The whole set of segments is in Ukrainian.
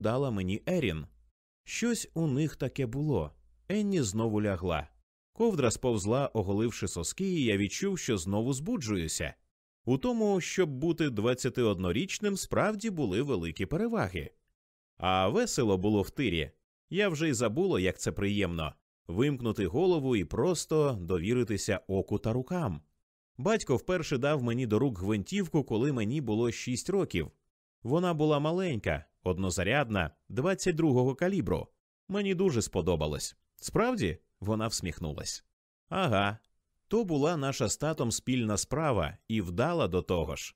дала мені Ерін. Щось у них таке було. Енні знову лягла. Ковдра сповзла, оголивши соски, і я відчув, що знову збуджуюся. У тому, щоб бути 21-річним, справді були великі переваги. А весело було в тирі. Я вже й забула, як це приємно вимкнути голову і просто довіритися оку та рукам. Батько вперше дав мені до рук гвинтівку, коли мені було 6 років. Вона була маленька, однозарядна, 22-го калібру. Мені дуже сподобалось. Справді, вона всміхнулась. Ага, то була наша з татом спільна справа і вдала до того ж.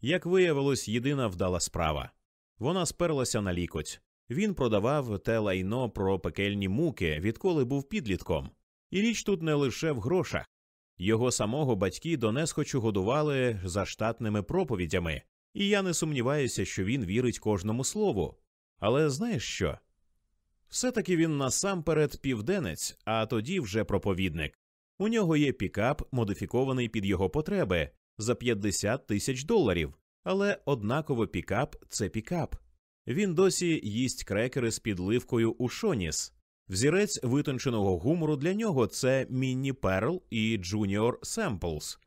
Як виявилось, єдина вдала справа. Вона сперлася на лікоть. Він продавав те лайно про пекельні муки, відколи був підлітком. І річ тут не лише в грошах. Його самого батьки донесхочу годували за штатними проповідями, і я не сумніваюся, що він вірить кожному слову. Але знаєш що? Все таки він насамперед південець, а тоді вже проповідник. У нього є пікап, модифікований під його потреби за 50 тисяч доларів, але однаково пікап це пікап. Він досі їсть крекери з підливкою у Шоніс. Взірець витонченого гумору для нього це Мінні Перл і Джуніор Семплс.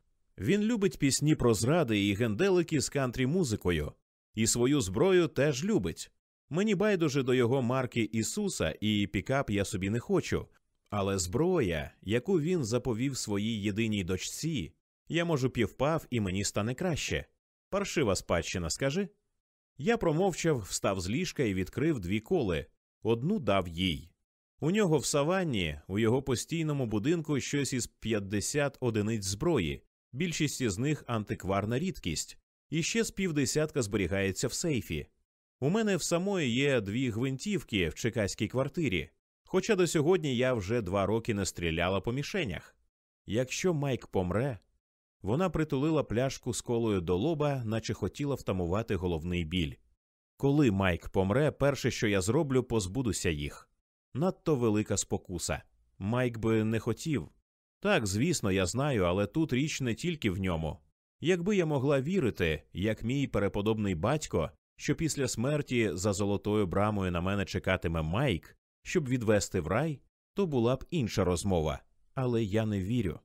Він любить пісні про зради і генделики з кантрі музикою, і свою зброю теж любить. Мені байдуже до його марки Ісуса, і пікап я собі не хочу. Але зброя, яку він заповів своїй єдиній дочці, я можу півпав, і мені стане краще. Паршива спадщина, скажи. Я промовчав, встав з ліжка і відкрив дві коли. Одну дав їй. У нього в саванні, у його постійному будинку щось із 50 одиниць зброї, більшість із них антикварна рідкість, і ще з півдесятка зберігається в сейфі. У мене в самої є дві гвинтівки в чекаській квартирі, хоча до сьогодні я вже два роки не стріляла по мішенях. Якщо Майк помре, вона притулила пляшку з колою до лоба, наче хотіла втамувати головний біль. Коли Майк помре, перше, що я зроблю, позбудуся їх. Надто велика спокуса. Майк би не хотів. Так, звісно, я знаю, але тут річ не тільки в ньому. Якби я могла вірити, як мій переподобний батько, що після смерті за золотою брамою на мене чекатиме Майк, щоб відвести в рай, то була б інша розмова. Але я не вірю.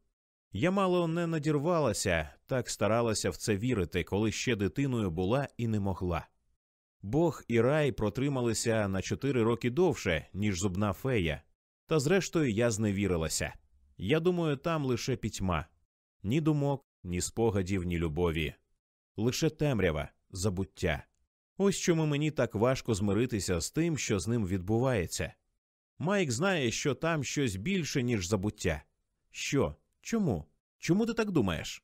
Я мало не надірвалася, так старалася в це вірити, коли ще дитиною була і не могла. Бог і рай протрималися на чотири роки довше, ніж зубна фея, та зрештою я зневірилася. Я думаю, там лише пітьма ні думок, ні спогадів, ні любові, лише темрява, забуття. Ось чому мені так важко змиритися з тим, що з ним відбувається. Майк знає, що там щось більше, ніж забуття. Що? Чому? Чому ти так думаєш?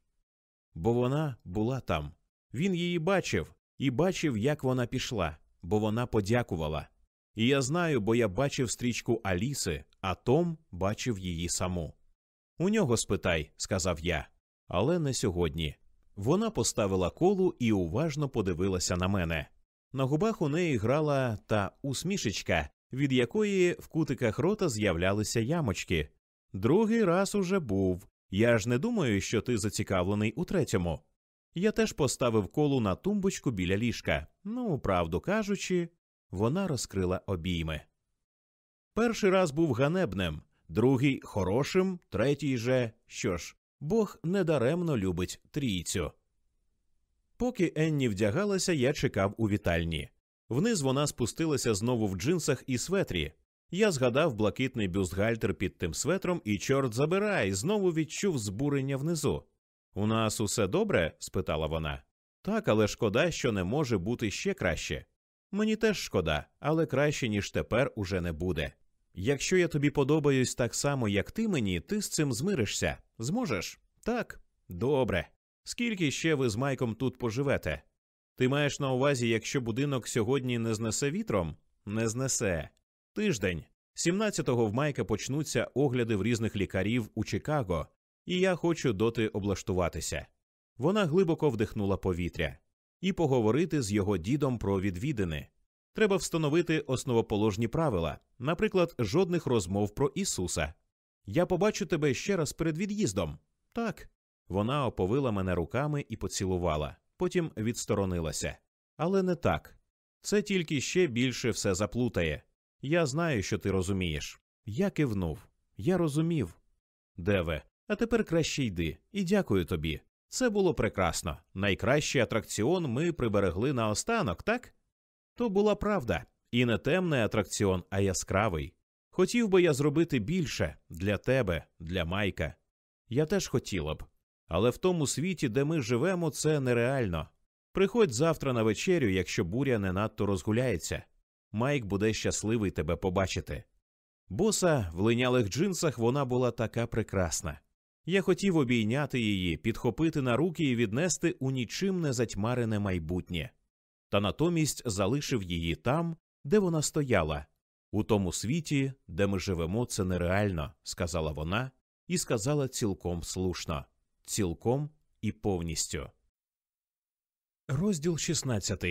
Бо вона була там. Він її бачив і бачив, як вона пішла, бо вона подякувала. І я знаю, бо я бачив стрічку Аліси, а Том бачив її саму. У нього спитай, сказав я, але не сьогодні. Вона поставила колу і уважно подивилася на мене. На губах у неї грала та усмішечка, від якої в кутиках рота з'являлися ямочки. Другий раз уже був. Я ж не думаю, що ти зацікавлений у третьому. Я теж поставив колу на тумбочку біля ліжка. Ну, правду кажучи, вона розкрила обійми. Перший раз був ганебним, другий хорошим, третій же що ж, Бог недаремно любить трійцю. Поки Енні вдягалася, я чекав у вітальні. Вниз вона спустилася знову в джинсах і светрі. Я згадав блакитний бюстгальтер під тим светром, і, чорт забирай, знову відчув збурення внизу. У нас усе добре? спитала вона. Так, але шкода, що не може бути ще краще. Мені теж шкода, але краще, ніж тепер, уже не буде. Якщо я тобі подобаюсь так само, як ти мені, ти з цим змиришся. Зможеш? Так, добре. Скільки ще ви з Майком тут поживете? Ти маєш на увазі, якщо будинок сьогодні не знесе вітром? Не знесе. Тиждень. 17-го в Майка почнуться огляди в різних лікарів у Чикаго, і я хочу доти облаштуватися. Вона глибоко вдихнула повітря і поговорити з його дідом про відвідини. Треба встановити основоположні правила, наприклад, жодних розмов про Ісуса. Я побачу тебе ще раз перед від'їздом. Так. Вона оповила мене руками і поцілувала, потім відсторонилася. Але не так. Це тільки ще більше все заплутає. Я знаю, що ти розумієш. Я кивнув. Я розумів. Деве, а тепер краще йди, і дякую тобі. Це було прекрасно. Найкращий атракціон ми приберегли на останок, так? То була правда, і не темний атракціон, а яскравий. Хотів би я зробити більше для тебе, для Майка. Я теж хотіла б. Але в тому світі, де ми живемо, це нереально. Приходь завтра на вечерю, якщо буря не надто розгуляється. Майк буде щасливий тебе побачити. Боса в линялих джинсах вона була така прекрасна. Я хотів обійняти її, підхопити на руки і віднести у нічим не затьмарене майбутнє. Та натомість залишив її там, де вона стояла. У тому світі, де ми живемо, це нереально, сказала вона, і сказала цілком слушно, цілком і повністю. Розділ 16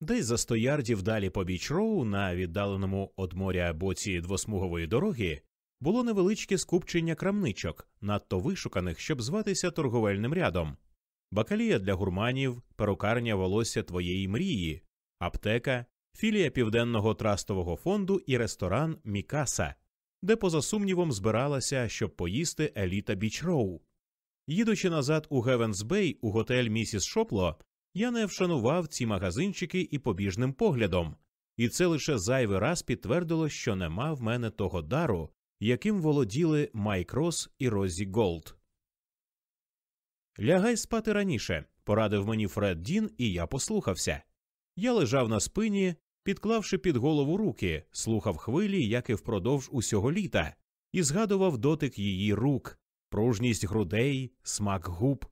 Десь за сто ярдів далі по біч-роу на віддаленому од моря боці двосмугової дороги було невеличке скупчення крамничок, надто вишуканих, щоб зватися торговельним рядом, бакалія для гурманів, перукарня волосся твоєї мрії, аптека, філія південного трастового фонду і ресторан Мікаса, де, поза сумнівом, збиралася, щоб поїсти еліта біч-роу. Їдучи назад у Гевенс-Бей у готель місіс Шопло, я не вшанував ці магазинчики й побіжним поглядом, і це лише зайвий раз підтвердило, що нема в мене того дару, яким володіли Майк Рос і Розі Голд. Лягай спати раніше, порадив мені Фред Дін, і я послухався. Я лежав на спині, підклавши під голову руки, слухав хвилі, як і впродовж усього літа, і згадував дотик її рук, пружність грудей, смак губ.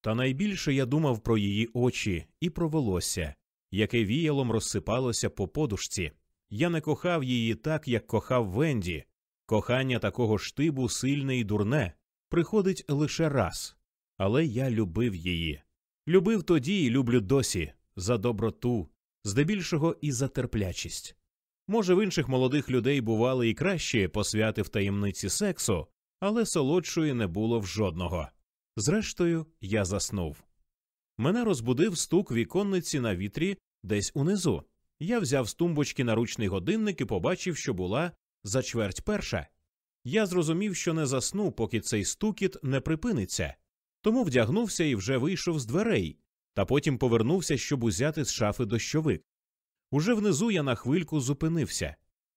Та найбільше я думав про її очі і про волосся, яке віялом розсипалося по подушці. Я не кохав її так, як кохав Венді. Кохання такого штибу сильне і дурне приходить лише раз. Але я любив її. Любив тоді і люблю досі за доброту, здебільшого і за терплячість. Може, в інших молодих людей бували і кращі посвяти в таємниці сексу, але солодшої не було в жодного. Зрештою, я заснув. Мене розбудив стук віконниці на вітрі десь унизу. Я взяв з тумбочки наручний годинник і побачив, що була за чверть перша. Я зрозумів, що не засну, поки цей стукіт не припиниться, тому вдягнувся і вже вийшов з дверей, та потім повернувся, щоб узяти з шафи дощовик. Уже внизу я на хвильку зупинився.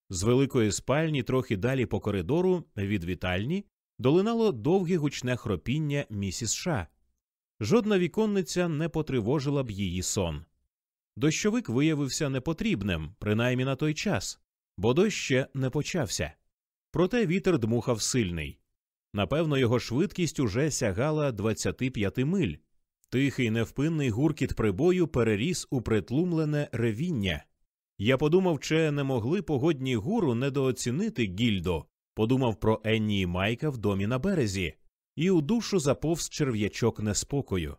З великої спальні, трохи далі по коридору, від вітальні, долинало довге гучне хропіння місіс Ша. Жодна віконниця не потривожила б її сон. Дощовик виявився непотрібним, принаймні на той час, бо дощ ще не почався. Проте вітер дмухав сильний. Напевно, його швидкість уже сягала 25 миль. Тихий невпинний гуркіт прибою переріс у притлумлене ревіння. Я подумав, чи не могли погодні гуру недооцінити гільдо, подумав про Енні і Майка в домі на березі, і у душу заповз черв'ячок неспокою.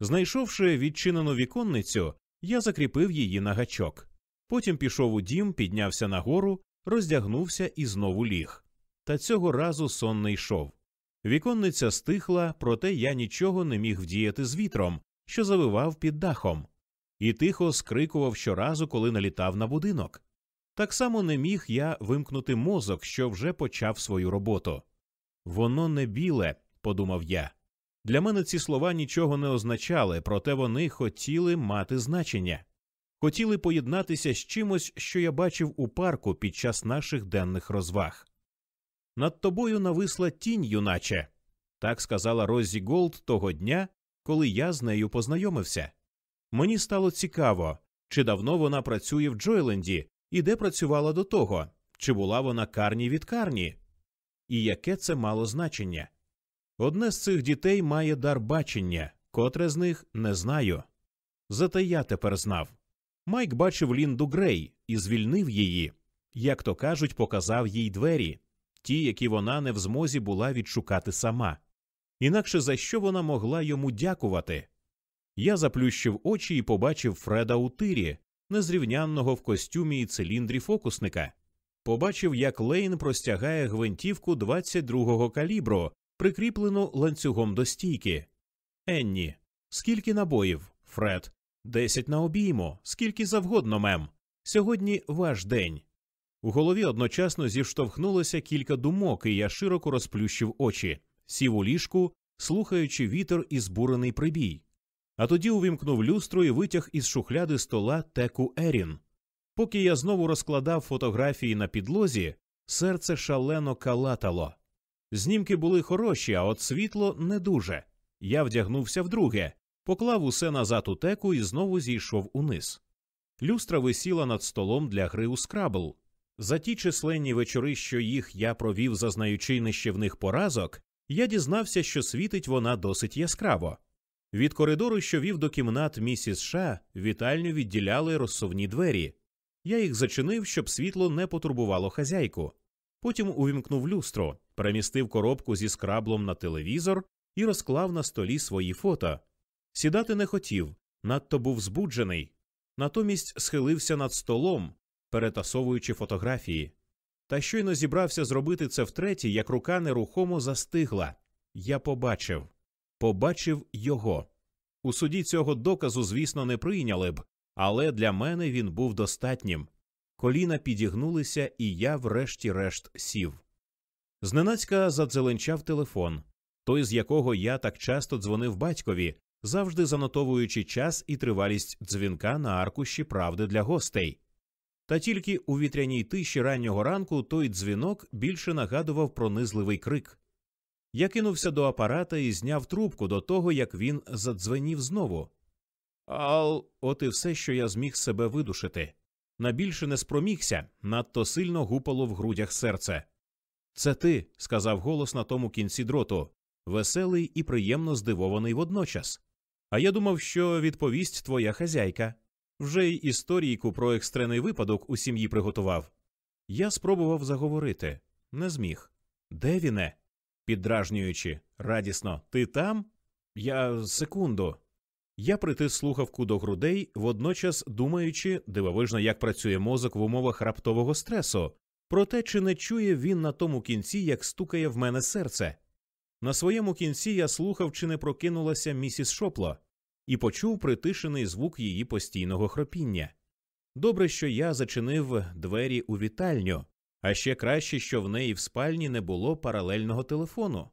Знайшовши відчинену віконницю, я закріпив її на гачок. Потім пішов у дім, піднявся нагору, роздягнувся і знову ліг. Та цього разу сон не йшов. Віконниця стихла, проте я нічого не міг вдіяти з вітром, що завивав під дахом, і тихо скрикував щоразу, коли налітав на будинок. Так само не міг я вимкнути мозок, що вже почав свою роботу. Воно не біле, подумав я. Для мене ці слова нічого не означали, проте вони хотіли мати значення, хотіли поєднатися з чимось, що я бачив у парку під час наших денних розваг. Над тобою нависла тінь, юначе, так сказала Розі Голд того дня, коли я з нею познайомився. Мені стало цікаво, чи давно вона працює в Джойленді і де працювала до того, чи була вона карні від карні, і яке це мало значення. Одне з цих дітей має дар бачення, котре з них не знаю. Зате я тепер знав. Майк бачив Лінду Грей і звільнив її, як то кажуть, показав їй двері, ті, які вона не в змозі була відшукати сама. Інакше за що вона могла йому дякувати? Я заплющив очі і побачив Фреда у тирі, незрівнянного в костюмі і циліндрі фокусника. Побачив, як Лейн простягає гвинтівку 22-го калібру, прикріплену ланцюгом до стійки. Енні, скільки набоїв? Фред. Десять на обійму, скільки завгодно, мем. Сьогодні ваш день. У голові одночасно зіштовхнулося кілька думок, і я широко розплющив очі, сів у ліжку, слухаючи вітер і збурений прибій. А тоді увімкнув люстру і витяг із шухляди стола теку Ерін. Поки я знову розкладав фотографії на підлозі, серце шалено калатало. Знімки були хороші, а от світло не дуже. Я вдягнувся вдруге, поклав усе назад у теку і знову зійшов униз. Люстра висіла над столом для гри у скрабл. За ті численні вечори, що їх я провів, зазнаючи нищівних поразок, я дізнався, що світить вона досить яскраво. Від коридору, що вів до кімнат місіс Ша, вітальню відділяли розсувні двері. Я їх зачинив, щоб світло не потурбувало хазяйку. Потім увімкнув люстру, перемістив коробку зі скраблом на телевізор і розклав на столі свої фото. Сідати не хотів, надто був збуджений. Натомість схилився над столом, перетасовуючи фотографії. Та щойно зібрався зробити це втретє, як рука нерухомо застигла. Я побачив, побачив його. У суді цього доказу, звісно, не прийняли б, але для мене він був достатнім. Коліна підігнулися, і я, врешті-решт, сів. Зненацька задзеленчав телефон, той, з якого я так часто дзвонив батькові, завжди занотовуючи час і тривалість дзвінка на аркуші правди для гостей. Та тільки у вітряній тиші раннього ранку той дзвінок більше нагадував пронизливий крик. Я кинувся до апарата і зняв трубку до того, як він задзвенів знову. Ал, от і все, що я зміг себе видушити. Набільше не спромігся, надто сильно гупало в грудях серце. Це ти, сказав голос на тому кінці дроту, веселий і приємно здивований водночас. А я думав, що відповість твоя хазяйка. Вже й історійку про екстрений випадок у сім'ї приготував. Я спробував заговорити, не зміг. Де віне? Піддражнюючи, радісно, ти там? Я секунду. Я притис слухавку до грудей, водночас думаючи, дивовижно, як працює мозок в умовах раптового стресу, про те, чи не чує він на тому кінці, як стукає в мене серце. На своєму кінці я слухав, чи не прокинулася місіс Шопло, і почув притишений звук її постійного хропіння. Добре, що я зачинив двері у вітальню, а ще краще, що в неї в спальні не було паралельного телефону.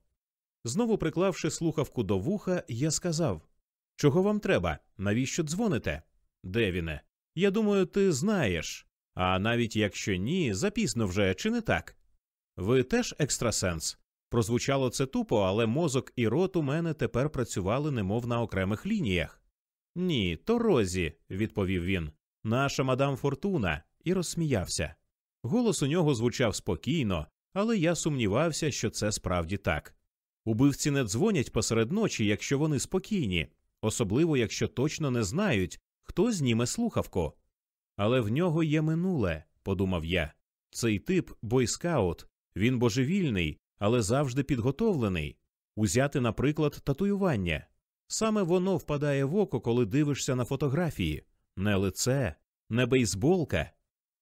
Знову приклавши слухавку до вуха, я сказав Чого вам треба? Навіщо дзвоните? Девіне, я думаю, ти знаєш. А навіть якщо ні, запізно вже, чи не так? Ви теж екстрасенс? Прозвучало це тупо, але мозок і рот у мене тепер працювали немов на окремих лініях. Ні, то Розі, відповів він, наша мадам Фортуна, і розсміявся. Голос у нього звучав спокійно, але я сумнівався, що це справді так. Убивці не дзвонять посеред ночі, якщо вони спокійні, особливо якщо точно не знають, хто зніме слухавку. Але в нього є минуле, подумав я. Цей тип бойскаут, він божевільний, але завжди підготовлений. Узяти, наприклад, татуювання. Саме воно впадає в око, коли дивишся на фотографії, не лице, не бейсболка.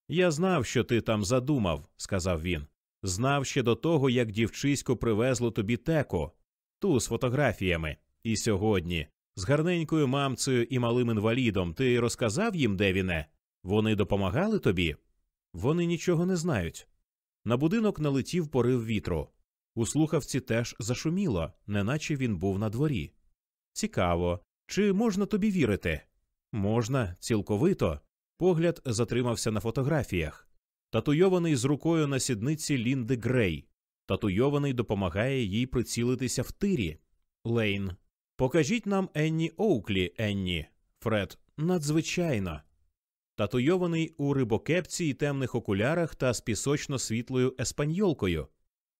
Я знав, що ти там задумав, сказав він. Знав ще до того, як дівчисько привезло тобі теко, ту з фотографіями. І сьогодні, з гарненькою мамцею і малим інвалідом, ти розказав їм, де віне? Вони допомагали тобі? Вони нічого не знають. На будинок налетів порив вітру. У слухавці теж зашуміло, неначе він був на дворі. Цікаво, чи можна тобі вірити? Можна, цілковито. Погляд затримався на фотографіях. Татуйований з рукою на сідниці Лінди Грей. Татуйований допомагає їй прицілитися в тирі. Лейн. Покажіть нам Енні Оуклі, Енні. Фред. Надзвичайно. Татуйований у рибокепці і темних окулярах та з пісочно світлою еспаньолкою.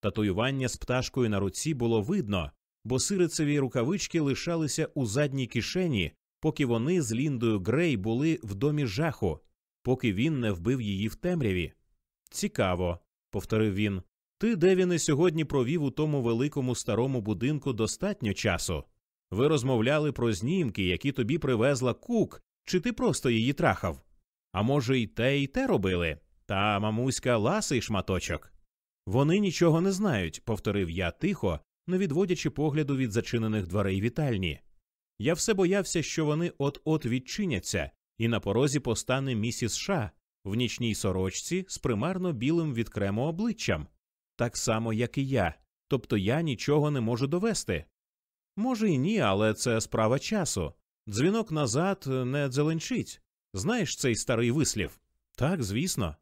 Татуювання з пташкою на руці було видно, бо сирицеві рукавички лишалися у задній кишені, поки вони з Ліндою Грей були в домі жаху, поки він не вбив її в темряві. Цікаво, повторив він. Ти, Девіне, сьогодні провів у тому великому старому будинку достатньо часу. Ви розмовляли про знімки, які тобі привезла кук, чи ти просто її трахав? А може, й те, і те робили? Та мамуська ласий шматочок. Вони нічого не знають, повторив я тихо, не відводячи погляду від зачинених дверей вітальні. Я все боявся, що вони от-от відчиняться, і на порозі постане місіс Ша в нічній сорочці з примарно білим від крему обличчям, так само, як і я, тобто я нічого не можу довести. Може, і ні, але це справа часу. Дзвінок назад не дзеленчить. Знаєш цей старий вислів? Так, звісно.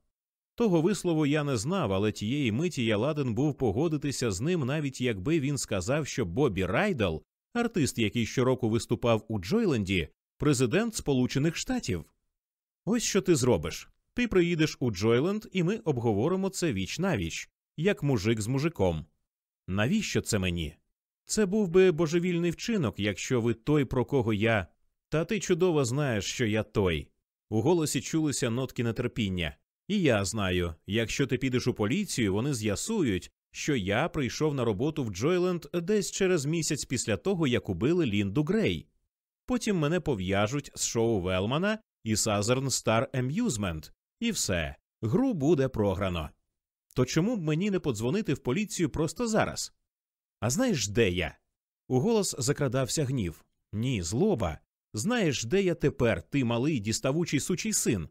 Того вислову я не знав, але тієї миті я ладен був погодитися з ним, навіть якби він сказав, що Бобі Райдел, артист, який щороку виступав у Джойленді, президент Сполучених Штатів. Ось що ти зробиш. Ти приїдеш у Джойленд, і ми обговоримо це віч-на-віч, як мужик з мужиком. Навіщо це мені? Це був би божевільний вчинок, якщо ви той, про кого я. Та ти чудово знаєш, що я той. У голосі чулися нотки нетерпіння. І я знаю, якщо ти підеш у поліцію, вони з'ясують, що я прийшов на роботу в Джойленд десь через місяць після того, як убили Лінду Грей. Потім мене пов'яжуть з шоу Велмана і Southern Star Amusement, і все, гру буде програно. То чому б мені не подзвонити в поліцію просто зараз? А знаєш, де я? У голос закрадався гнів. Ні, злоба. Знаєш, де я тепер, ти малий діставучий сучий син?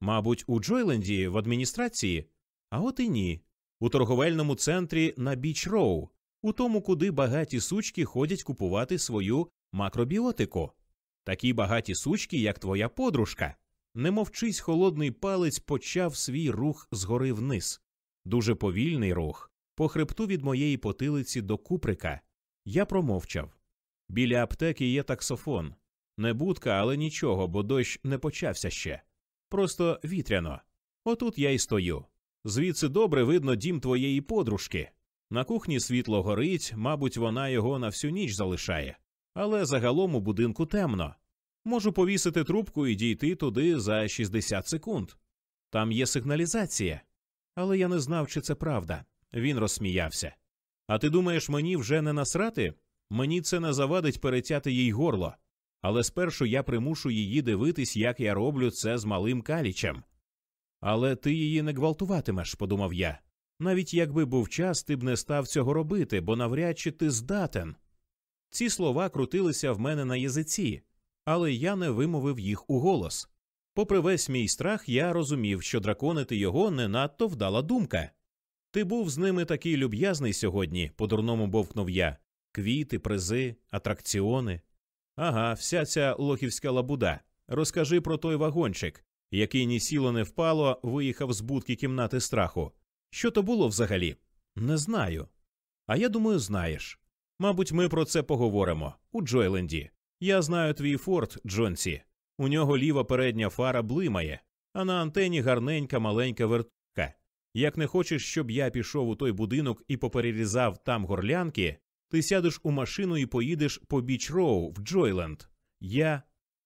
Мабуть, у Джойленді в адміністрації? А от і ні. У торговельному центрі на Біч Роу, у тому, куди багаті сучки ходять купувати свою макробіотику. Такі багаті сучки, як твоя подружка. Не мовчись, холодний палець почав свій рух згори вниз. Дуже повільний рух, по хребту від моєї потилиці до куприка. Я промовчав. Біля аптеки є таксофон. Не будка, але нічого, бо дощ не почався ще. Просто вітряно. Отут я й стою. Звідси добре видно дім твоєї подружки. На кухні світло горить, мабуть, вона його на всю ніч залишає, але загалом у будинку темно. Можу повісити трубку і дійти туди за 60 секунд. Там є сигналізація. Але я не знав, чи це правда. Він розсміявся. А ти думаєш, мені вже не насрати? Мені це не завадить перетяти їй горло. Але спершу я примушу її дивитись, як я роблю це з малим калічем. Але ти її не гвалтуватимеш, подумав я. Навіть якби був час, ти б не став цього робити, бо навряд чи ти здатен. Ці слова крутилися в мене на язиці, але я не вимовив їх у голос. Попри весь мій страх, я розумів, що драконити його не надто вдала думка. Ти був з ними такий люб'язний сьогодні, по дурному бовкнув я квіти, призи, атракціони. Ага, вся ця лохівська лабуда. Розкажи про той вагончик, який ні сіло не впало, виїхав з будки кімнати страху. Що то було взагалі? Не знаю. А я думаю, знаєш. Мабуть, ми про це поговоримо у Джойленді. Я знаю твій форт, Джонсі. У нього ліва передня фара блимає, а на антені гарненька маленька вертка. Як не хочеш, щоб я пішов у той будинок і поперерізав там горлянки, ти сядеш у машину і поїдеш по біч роу в Джойленд. Я.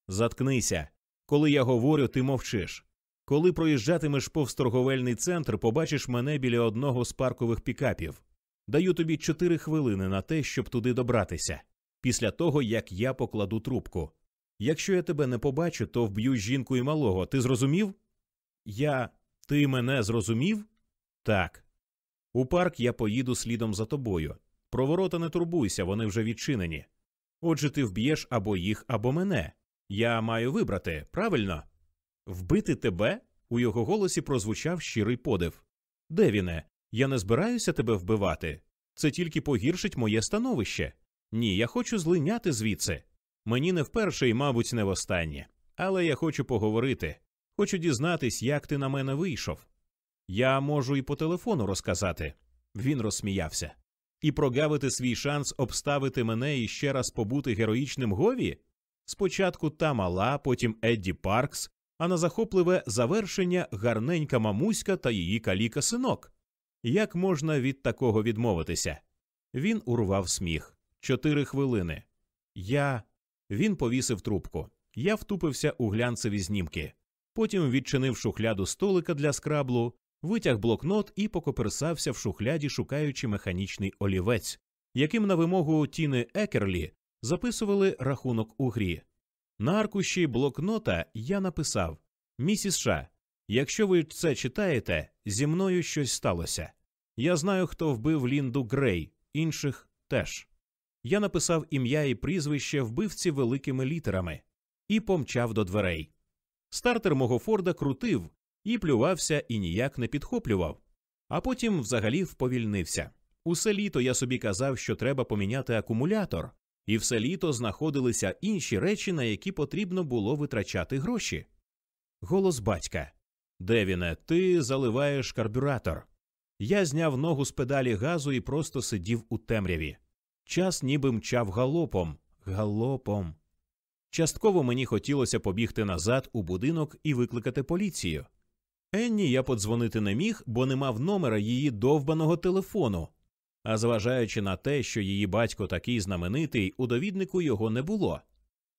Заткнися. Коли я говорю, ти мовчиш. Коли проїжджатимеш повз торговельний центр, побачиш мене біля одного з паркових пікапів. Даю тобі чотири хвилини на те, щоб туди добратися, після того як я покладу трубку. Якщо я тебе не побачу, то вб'ю жінку і малого. Ти зрозумів? Я. Ти мене зрозумів? Так. У парк я поїду слідом за тобою. Про ворота не турбуйся, вони вже відчинені. Отже, ти вб'єш або їх, або мене. Я маю вибрати, правильно? Вбити тебе? У його голосі прозвучав щирий подив. Девіне, я не збираюся тебе вбивати. Це тільки погіршить моє становище. Ні, я хочу злиняти звідси. Мені не вперше і, мабуть, не востаннє. Але я хочу поговорити. Хочу дізнатись, як ти на мене вийшов. Я можу і по телефону розказати. Він розсміявся. І прогавити свій шанс обставити мене і ще раз побути героїчним гові? Спочатку та мала, потім Едді Паркс, а на захопливе завершення гарненька мамуська та її каліка синок. Як можна від такого відмовитися? Він урвав сміх. Чотири хвилини. Я. Він повісив трубку. Я втупився у глянцеві знімки. Потім відчинив шухляду столика для скраблу, витяг блокнот і покоперсався в шухляді, шукаючи механічний олівець, яким на вимогу Тіни Екерлі записували рахунок у грі. На аркуші блокнота я написав Місіс Ша, якщо ви це читаєте, зі мною щось сталося. Я знаю, хто вбив Лінду Грей, інших теж. Я написав ім'я і прізвище вбивці великими літерами і помчав до дверей. Стартер мого Форда крутив і плювався і ніяк не підхоплював, а потім взагалі вповільнився. Усе літо я собі казав, що треба поміняти акумулятор, і все літо знаходилися інші речі, на які потрібно було витрачати гроші. Голос батька Девіне, ти заливаєш карбюратор. Я зняв ногу з педалі газу і просто сидів у темряві. Час ніби мчав галопом, галопом. Частково мені хотілося побігти назад у будинок і викликати поліцію. Енні я подзвонити не міг, бо не мав номера її довбаного телефону. А зважаючи на те, що її батько такий знаменитий, у довіднику його не було.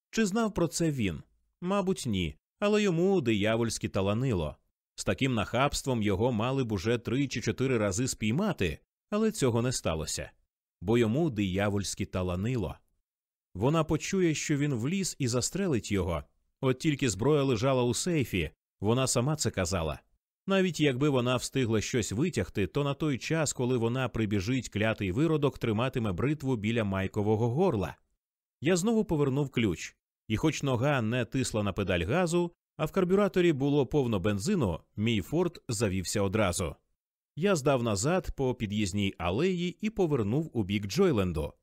Чи знав про це він? Мабуть, ні, але йому диявольськи таланило. З таким нахабством його мали б уже три чи чотири рази спіймати, але цього не сталося, бо йому диявольськи таланило. Вона почує, що він вліз і застрелить його. От тільки зброя лежала у сейфі, вона сама це казала. Навіть якби вона встигла щось витягти, то на той час, коли вона прибіжить клятий виродок, триматиме бритву біля майкового горла. Я знову повернув ключ, і, хоч нога не тисла на педаль газу, а в карбюраторі було повно бензину, мій форт завівся одразу. Я здав назад по під'їзній алеї і повернув у бік Джойленду.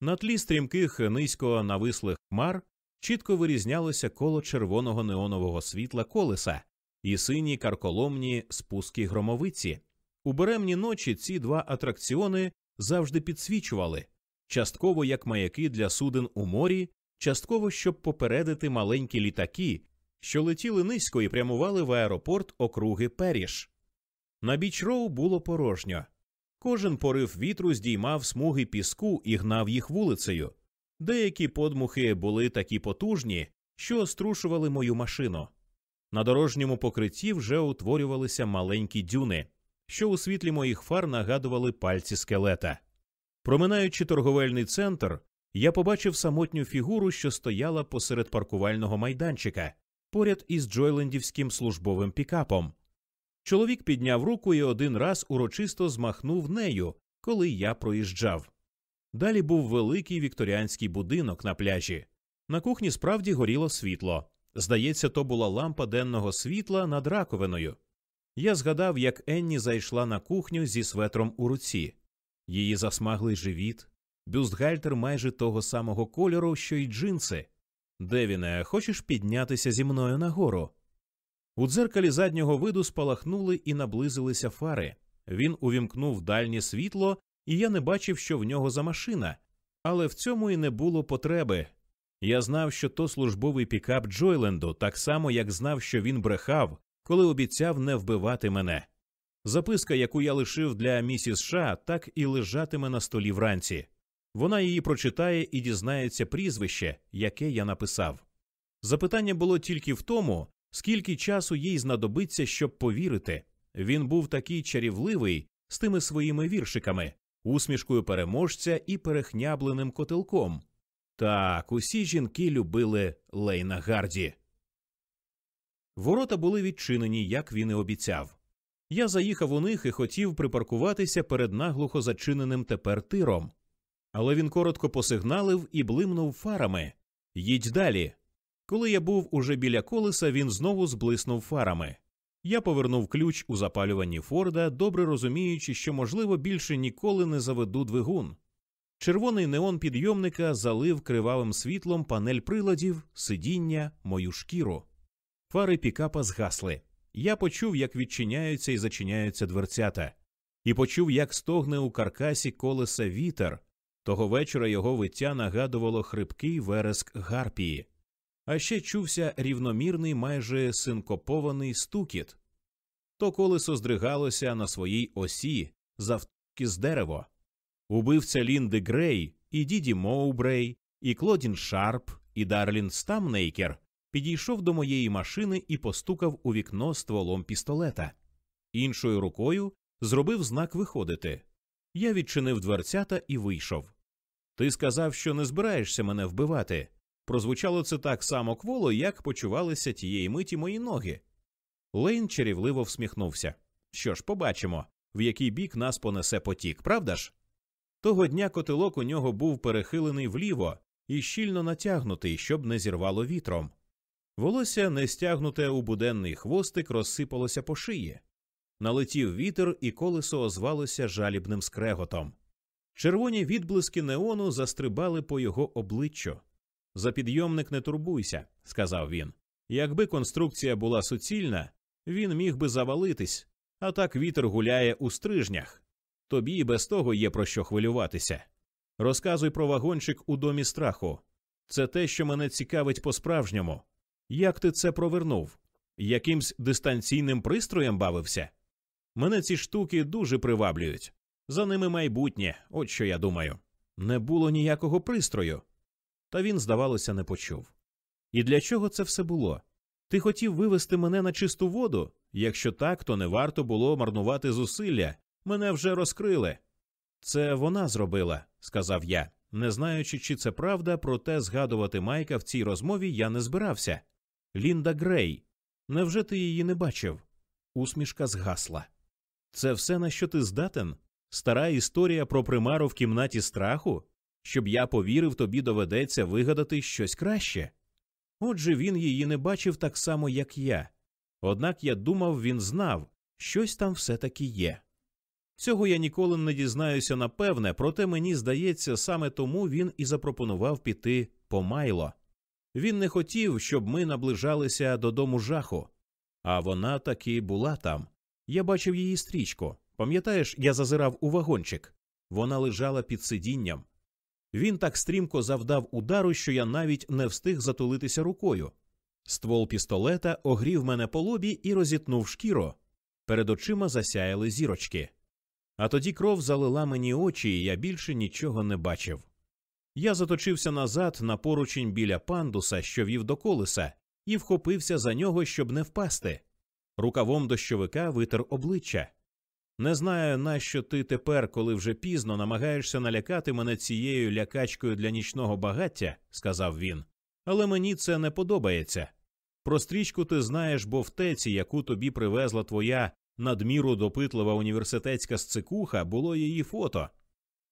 На тлі стрімких низько навислих хмар чітко вирізнялося коло червоного неонового світла колеса і сині карколомні спуски громовиці. У беремні ночі ці два атракціони завжди підсвічували частково як маяки для суден у морі, частково щоб попередити маленькі літаки, що летіли низько і прямували в аеропорт округи Періш. На біч Роу було порожньо. Кожен порив вітру здіймав смуги піску і гнав їх вулицею. Деякі подмухи були такі потужні, що струшували мою машину. На дорожньому покритті вже утворювалися маленькі дюни, що у світлі моїх фар нагадували пальці скелета. Проминаючи торговельний центр, я побачив самотню фігуру, що стояла посеред паркувального майданчика, поряд із Джойлендівським службовим пікапом. Чоловік підняв руку і один раз урочисто змахнув нею, коли я проїжджав. Далі був великий вікторіанський будинок на пляжі. На кухні справді горіло світло. Здається, то була лампа денного світла над раковиною. Я згадав, як Енні зайшла на кухню зі светром у руці, її засмаглий живіт, бюстгальтер майже того самого кольору, що й джинси. Девіне, хочеш піднятися зі мною нагору? У дзеркалі заднього виду спалахнули і наблизилися фари. Він увімкнув дальнє світло, і я не бачив, що в нього за машина, але в цьому і не було потреби. Я знав, що то службовий пікап Джойленду, так само як знав, що він брехав, коли обіцяв не вбивати мене. Записка, яку я лишив для місіс Ша, так і лежатиме на столі вранці. Вона її прочитає і дізнається прізвище, яке я написав. Запитання було тільки в тому, скільки часу їй знадобиться, щоб повірити. Він був такий чарівливий з тими своїми віршиками, усмішкою переможця і перехнябленим котелком. Так, усі жінки любили Лейна Гарді. Ворота були відчинені, як він і обіцяв. Я заїхав у них і хотів припаркуватися перед наглухо зачиненим тепер тиром. Але він коротко посигналив і блимнув фарами. Їдь далі. Коли я був уже біля колеса, він знову зблиснув фарами. Я повернув ключ у запалюванні Форда, добре розуміючи, що, можливо, більше ніколи не заведу двигун. Червоний неон підйомника залив кривавим світлом панель приладів, сидіння, мою шкіру. Фари пікапа згасли. Я почув, як відчиняються і зачиняються дверцята, і почув, як стогне у каркасі колеса вітер. Того вечора його виття нагадувало хрипкий вереск гарпії, а ще чувся рівномірний, майже синкопований стукіт. То колесо здригалося на своїй осі завтовшки з дерево. Убивця Лінди Грей, і Діді Моубрей, і Клодін Шарп, і Дарлін Стамнейкер підійшов до моєї машини і постукав у вікно стволом пістолета. Іншою рукою зробив знак виходити. Я відчинив дверцята і вийшов. Ти сказав, що не збираєшся мене вбивати. Прозвучало це так само кволо, як почувалися тієї миті мої ноги. Лейн чарівливо всміхнувся. Що ж, побачимо, в який бік нас понесе потік, правда ж? Того дня котелок у нього був перехилений вліво і щільно натягнутий, щоб не зірвало вітром. Волосся, не стягнуте у буденний хвостик, розсипалося по шиї. Налетів вітер, і колесо озвалося жалібним скреготом. Червоні відблиски неону застрибали по його обличчю. За підйомник не турбуйся, сказав він. Якби конструкція була суцільна, він міг би завалитись, а так вітер гуляє у стрижнях. Тобі і без того є про що хвилюватися. Розказуй про вагончик у домі страху. Це те, що мене цікавить по-справжньому. Як ти це провернув? Якимсь дистанційним пристроєм бавився? Мене ці штуки дуже приваблюють. За ними майбутнє, от що я думаю. Не було ніякого пристрою. Та він, здавалося, не почув. І для чого це все було? Ти хотів вивести мене на чисту воду? Якщо так, то не варто було марнувати зусилля. Мене вже розкрили. Це вона зробила, сказав я, не знаючи, чи це правда, проте згадувати Майка в цій розмові я не збирався. Лінда Грей. Невже ти її не бачив? Усмішка згасла. Це все на що ти здатен? Стара історія про примару в кімнаті страху? Щоб я повірив, тобі доведеться вигадати щось краще. Отже, він її не бачив так само, як я. Однак я думав, він знав, щось там все таки є. Цього я ніколи не дізнаюся напевне, проте мені здається, саме тому він і запропонував піти по майло. Він не хотів, щоб ми наближалися додому жаху, а вона таки була там. Я бачив її стрічку. Пам'ятаєш, я зазирав у вагончик. Вона лежала під сидінням. Він так стрімко завдав удару, що я навіть не встиг затулитися рукою. Ствол пістолета огрів мене по лобі і розітнув шкіру. Перед очима засяяли зірочки. А тоді кров залила мені очі, і я більше нічого не бачив. Я заточився назад на поручень біля пандуса, що вів до колеса, і вхопився за нього, щоб не впасти. Рукавом дощовика витер обличчя. Не знаю, нащо ти тепер, коли вже пізно, намагаєшся налякати мене цією лякачкою для нічного багаття, сказав він, але мені це не подобається. Про стрічку ти знаєш, бо в теці, яку тобі привезла твоя надміру допитлива університетська сцикуха, було її фото.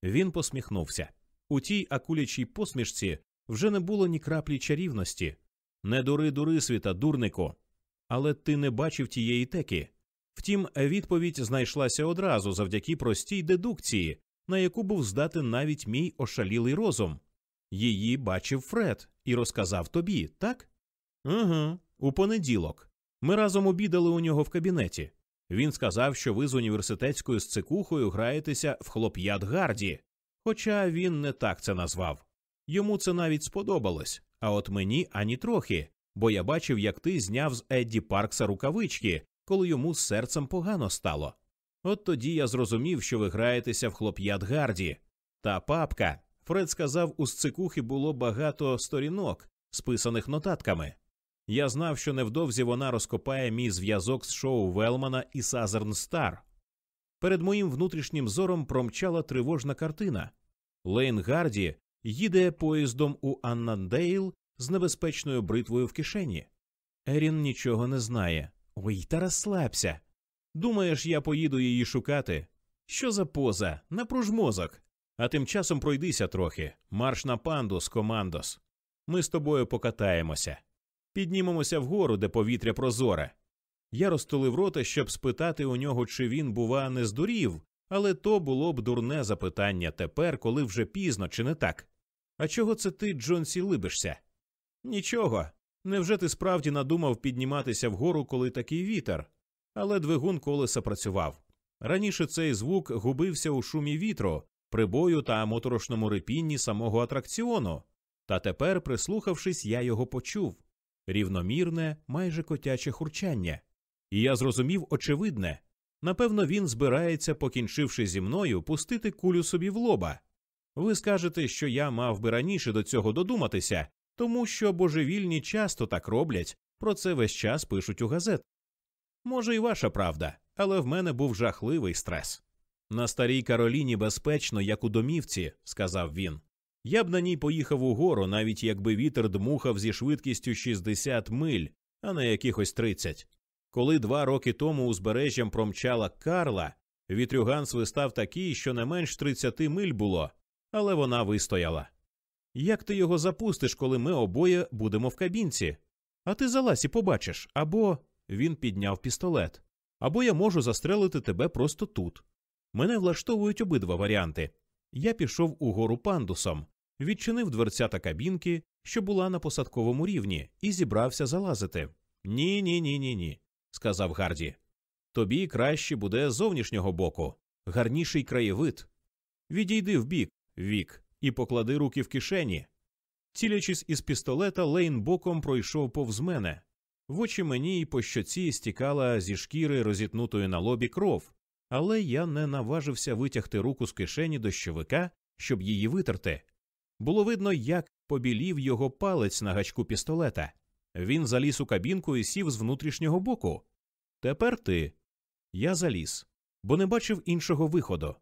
Він посміхнувся. У тій акулячій посмішці вже не було ні краплі чарівності. Не дури дури світа, дурнику. Але ти не бачив тієї теки. Втім, відповідь знайшлася одразу завдяки простій дедукції, на яку був здатен навіть мій ошалілий розум. Її бачив Фред і розказав тобі, так? Угу, у понеділок. Ми разом обідали у нього в кабінеті. Він сказав, що ви з університетською сцикухою граєтеся в хлоп'ят гарді, хоча він не так це назвав. Йому це навіть сподобалось, а от мені ані трохи, бо я бачив, як ти зняв з Едді Паркса рукавички, коли йому з серцем погано стало. От тоді я зрозумів, що ви граєтеся в хлоп'ят гарді. Та папка, Фред сказав, у сцикухи було багато сторінок, списаних нотатками. Я знав, що невдовзі вона розкопає мій зв'язок з шоу Велмана і Сазерн Стар. Перед моїм внутрішнім зором промчала тривожна картина. Лейн Гарді їде поїздом у Аннандейл з небезпечною бритвою в кишені. Ерін нічого не знає. Ой, та розслабся. Думаєш, я поїду її шукати? Що за поза? Напруж мозок. А тим часом пройдися трохи. Марш на пандус, командос. Ми з тобою покатаємося. Піднімемося вгору, де повітря прозоре. Я розтулив рота, щоб спитати у нього, чи він, бува, не здурів, але то було б дурне запитання тепер, коли вже пізно, чи не так. А чого це ти, Джонсі, либишся? Нічого. Невже ти справді надумав підніматися вгору, коли такий вітер? Але двигун колеса працював. Раніше цей звук губився у шумі вітру, прибою та моторошному репінні самого атракціону. Та тепер, прислухавшись, я його почув рівномірне, майже котяче хурчання. І я зрозумів очевидне напевно, він збирається, покінчивши зі мною, пустити кулю собі в лоба. Ви скажете, що я мав би раніше до цього додуматися, тому що божевільні часто так роблять, про це весь час пишуть у газет. Може, і ваша правда, але в мене був жахливий стрес. На старій Кароліні безпечно, як у домівці, сказав він. Я б на ній поїхав угору, навіть якби вітер дмухав зі швидкістю 60 миль, а не якихось 30. Коли два роки тому узбережжям промчала Карла, Вітрюган свистав такий, що не менш 30 миль було, але вона вистояла. Як ти його запустиш, коли ми обоє будемо в кабінці? А ти залазь і побачиш, або він підняв пістолет, або я можу застрелити тебе просто тут. Мене влаштовують обидва варіанти. Я пішов угору пандусом, відчинив дверцята кабінки, що була на посадковому рівні, і зібрався залазити. Ні, ні, ні, ні, ні, сказав Гарді. Тобі краще буде з зовнішнього боку, гарніший краєвид. Відійди вбік, вік, і поклади руки в кишені. Цілячись із пістолета, Лейн боком пройшов повз мене. В очі мені й по щоці стікала зі шкіри розітнутої на лобі кров, але я не наважився витягти руку з кишені дощовика, щоб її витерти. Було видно, як побілів його палець на гачку пістолета. Він заліз у кабінку і сів з внутрішнього боку. Тепер ти. Я заліз, бо не бачив іншого виходу.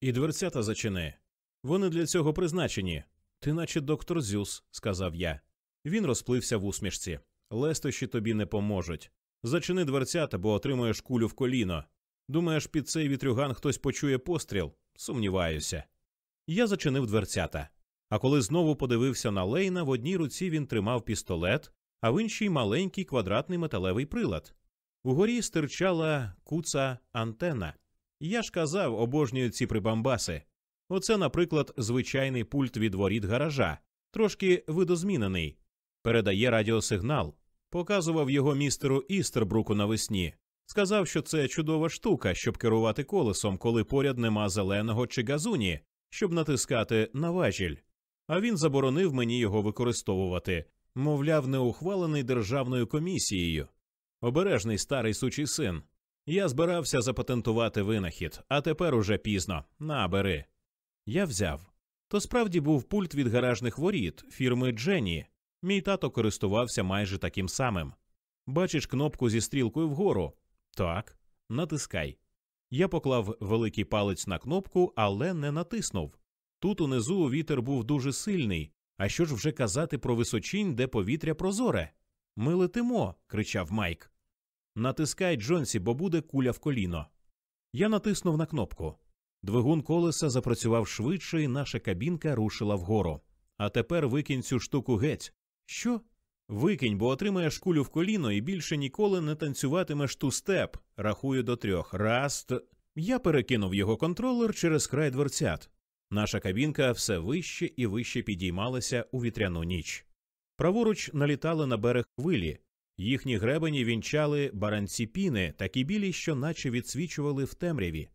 І дверцята зачини. Вони для цього призначені. Ти, наче доктор Зюс, сказав я. Він розплився в усмішці. Лестощі тобі не поможуть. Зачини дверцята, бо отримаєш кулю в коліно. Думаєш, під цей вітрюган хтось почує постріл? Сумніваюся. Я зачинив дверцята. А коли знову подивився на Лейна, в одній руці він тримав пістолет, а в іншій маленький квадратний металевий прилад. Угорі стирчала куца антена. Я ж казав, обожнюю ці прибамбаси. Оце, наприклад, звичайний пульт від воріт гаража, трошки видозмінений, передає радіосигнал, показував його містеру Істербруку навесні. Сказав, що це чудова штука, щоб керувати колесом, коли поряд нема зеленого чи газуні, щоб натискати на важіль. А він заборонив мені його використовувати, мовляв, не ухвалений державною комісією. Обережний старий сучий син. Я збирався запатентувати винахід, а тепер уже пізно. На, бери. Я взяв. То справді був пульт від гаражних воріт фірми Дженні. Мій тато користувався майже таким самим. Бачиш кнопку зі стрілкою вгору? Так, натискай. Я поклав великий палець на кнопку, але не натиснув. Тут унизу вітер був дуже сильний. А що ж вже казати про височинь, де повітря прозоре? Ми летимо, кричав Майк. Натискай, Джонсі, бо буде куля в коліно. Я натиснув на кнопку. Двигун колеса запрацював швидше, і наша кабінка рушила вгору. А тепер викинь цю штуку геть. Що? Викинь, бо отримаєш кулю в коліно і більше ніколи не танцюватимеш ту степ. Рахую до трьох. Раз. Т... Я перекинув його контролер через край дверцят. Наша кабінка все вище і вище підіймалася у вітряну ніч. Праворуч налітали на берег хвилі, їхні гребені вінчали баранці піни, такі білі, що наче відсвічували в темряві.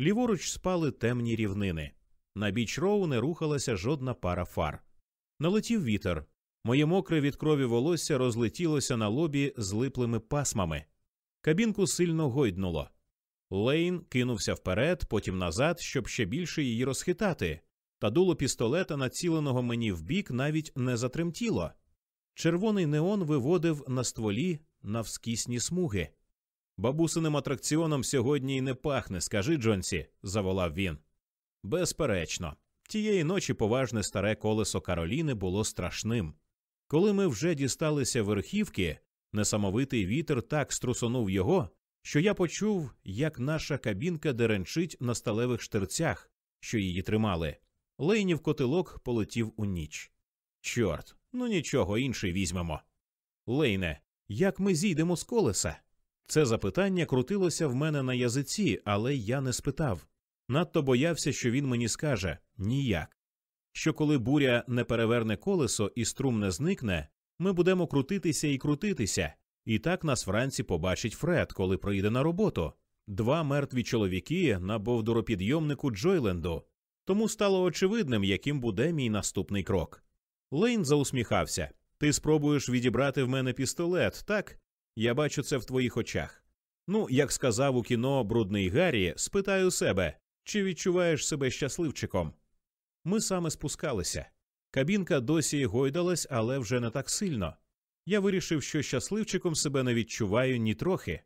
Ліворуч спали темні рівнини. На біч роу не рухалася жодна пара фар. Налетів вітер. Моє мокре від крові волосся розлетілося на лобі злиплими пасмами. Кабінку сильно гойднуло. Лейн кинувся вперед, потім назад, щоб ще більше її розхитати, та дуло пістолета, націленого мені в бік, навіть не затремтіло. Червоний неон виводив на стволі навскісні смуги. Бабусиним атракціоном сьогодні й не пахне, скажи Джонсі, заволав він. Безперечно, тієї ночі поважне старе колесо Кароліни було страшним. Коли ми вже дісталися верхівки, несамовитий вітер так струсонув його, що я почув, як наша кабінка деренчить на сталевих штирцях, що її тримали. Лейнів котелок полетів у ніч. Чорт, ну нічого інший візьмемо. Лейне, як ми зійдемо з колеса? Це запитання крутилося в мене на язиці, але я не спитав. Надто боявся, що він мені скаже ніяк. Що коли буря не переверне колесо і струм не зникне, ми будемо крутитися і крутитися, і так нас вранці побачить Фред, коли прийде на роботу. Два мертві чоловіки на бовдуропідйомнику Джойленду. Тому стало очевидним, яким буде мій наступний крок. Лейн заусміхався. Ти спробуєш відібрати в мене пістолет, так? Я бачу це в твоїх очах. Ну, як сказав у кіно Брудний Гаррі, спитаю себе, чи відчуваєш себе щасливчиком? Ми саме спускалися. Кабінка досі гойдалась, але вже не так сильно. Я вирішив, що щасливчиком себе не відчуваю ні трохи.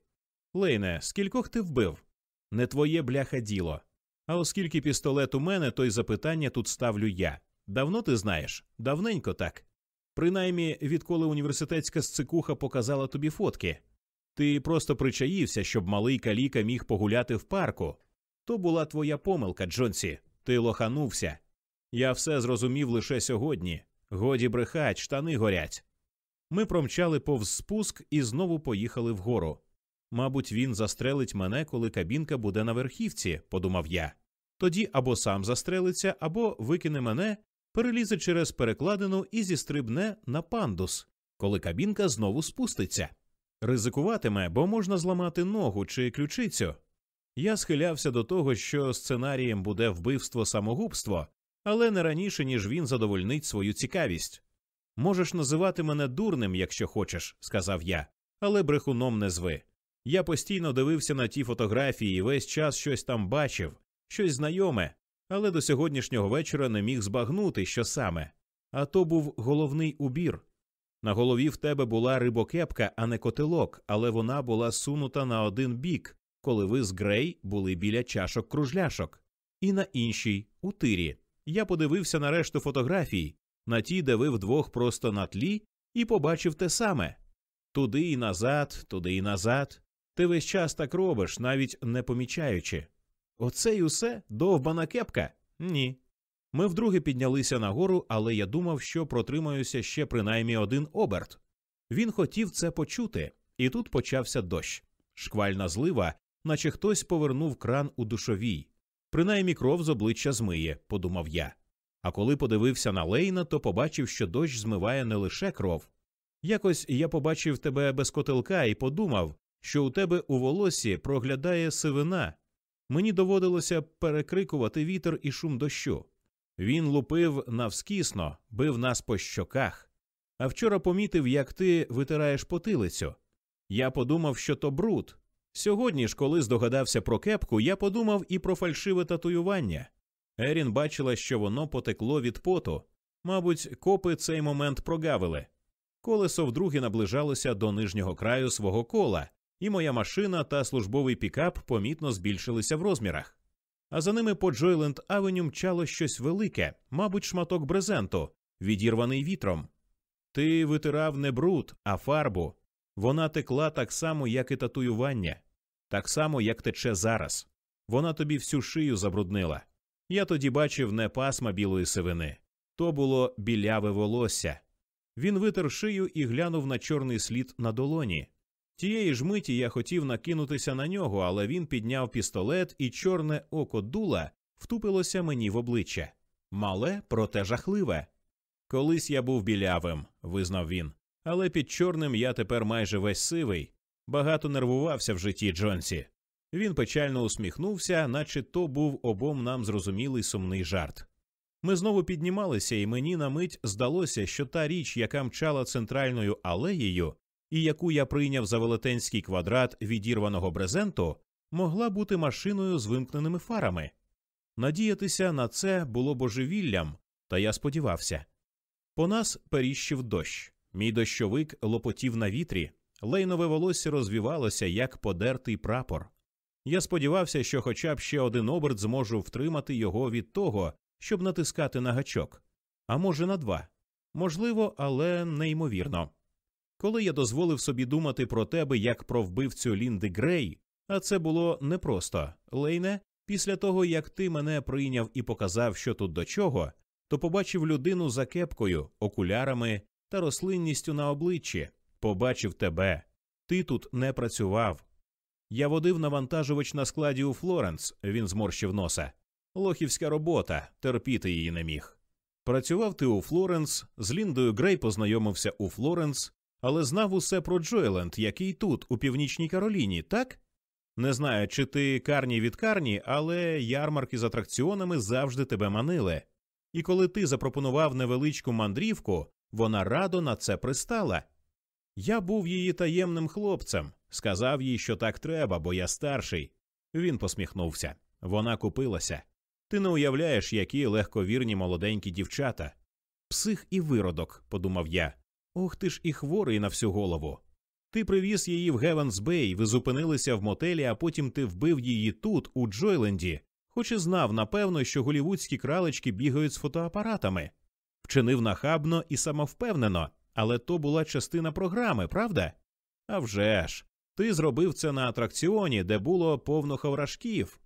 Лейне, скількох ти вбив? Не твоє бляха діло. А оскільки пістолет у мене, то й запитання тут ставлю я. Давно ти знаєш? Давненько так. Принаймні, відколи університетська сцикуха показала тобі фотки. Ти просто причаївся, щоб малий каліка міг погуляти в парку. То була твоя помилка, Джонсі. Ти лоханувся. Я все зрозумів лише сьогодні. Годі брехать, штани горять. Ми промчали повз спуск і знову поїхали вгору. Мабуть, він застрелить мене, коли кабінка буде на верхівці, подумав я. Тоді або сам застрелиться, або викине мене, перелізе через перекладину і зістрибне на пандус, коли кабінка знову спуститься. Ризикуватиме, бо можна зламати ногу чи ключицю. Я схилявся до того, що сценарієм буде вбивство самогубство, але не раніше, ніж він задовольнить свою цікавість. Можеш називати мене дурним, якщо хочеш, сказав я, але брехуном не зви. Я постійно дивився на ті фотографії і весь час щось там бачив, щось знайоме, але до сьогоднішнього вечора не міг збагнути, що саме. А то був головний убір. На голові в тебе була рибокепка, а не котелок, але вона була сунута на один бік, коли ви з Грей були біля чашок кружляшок, і на іншій у тирі. Я подивився на решту фотографій, на ті, де ви вдвох просто на тлі, і побачив те саме туди і назад, туди і назад. Ти весь час так робиш, навіть не помічаючи. Оце й усе довбана кепка? Ні. Ми вдруге піднялися нагору, але я думав, що протримаюся ще принаймні один оберт. Він хотів це почути, і тут почався дощ. Шквальна злива, наче хтось повернув кран у душовій. Принаймні кров з обличчя змиє, подумав я. А коли подивився на Лейна, то побачив, що дощ змиває не лише кров. Якось я побачив тебе без котелка і подумав, що у тебе у волосі проглядає сивина. Мені доводилося перекрикувати вітер і шум дощу. Він лупив навскісно, бив нас по щоках. А вчора помітив, як ти витираєш потилицю. Я подумав, що то бруд. Сьогодні ж, коли здогадався про кепку, я подумав і про фальшиве татуювання. Ерін бачила, що воно потекло від поту. Мабуть, копи цей момент прогавили. Колесо вдруге наближалося до нижнього краю свого кола, і моя машина та службовий пікап помітно збільшилися в розмірах. А за ними по Джойленд Авеню мчало щось велике, мабуть, шматок брезенту, відірваний вітром. Ти витирав не бруд, а фарбу. Вона текла так само, як і татуювання, так само, як тече зараз. Вона тобі всю шию забруднила. Я тоді бачив не пасма білої сивини, то було біляве волосся. Він витер шию і глянув на чорний слід на долоні. Тієї ж миті я хотів накинутися на нього, але він підняв пістолет, і чорне око дула втупилося мені в обличчя. Мале, проте жахливе. Колись я був білявим, визнав він, але під чорним я тепер майже весь сивий. Багато нервувався в житті Джонсі. Він печально усміхнувся, наче то був обом нам зрозумілий сумний жарт. Ми знову піднімалися, і мені на мить здалося, що та річ, яка мчала центральною алеєю, і яку я прийняв за велетенський квадрат відірваного брезенту, могла бути машиною з вимкненими фарами. Надіятися на це було божевіллям, та я сподівався. По нас періщив дощ. Мій дощовик лопотів на вітрі, лейнове волосся розвівалося, як подертий прапор. Я сподівався, що хоча б ще один оберт зможу втримати його від того, щоб натискати на гачок, а може на два. Можливо, але неймовірно. Коли я дозволив собі думати про тебе як про вбивцю Лінди Грей, а це було непросто, Лейне, після того як ти мене прийняв і показав, що тут до чого, то побачив людину за кепкою, окулярами та рослинністю на обличчі, побачив тебе. Ти тут не працював. Я водив навантажувач на складі у Флоренс, він зморщив носа. Лохівська робота, терпіти її не міг. Працював ти у Флоренс, з Ліндою Грей познайомився у Флоренс, але знав усе про Джойленд, який тут, у північній Кароліні, так? Не знаю, чи ти карні від карні, але ярмарки з атракціонами завжди тебе манили. І коли ти запропонував невеличку мандрівку, вона радо на це пристала. Я був її таємним хлопцем, сказав їй, що так треба, бо я старший. Він посміхнувся. Вона купилася. Ти не уявляєш, які легковірні молоденькі дівчата. Псих і виродок, подумав я. Ох ти ж і хворий на всю голову. Ти привіз її в Гевенсбей, ви зупинилися в мотелі, а потім ти вбив її тут, у Джойленді, хоч і знав, напевно, що голівудські кралечки бігають з фотоапаратами. Вчинив нахабно і самовпевнено, але то була частина програми, правда? А вже ж, ти зробив це на атракціоні, де було повно хаврашків.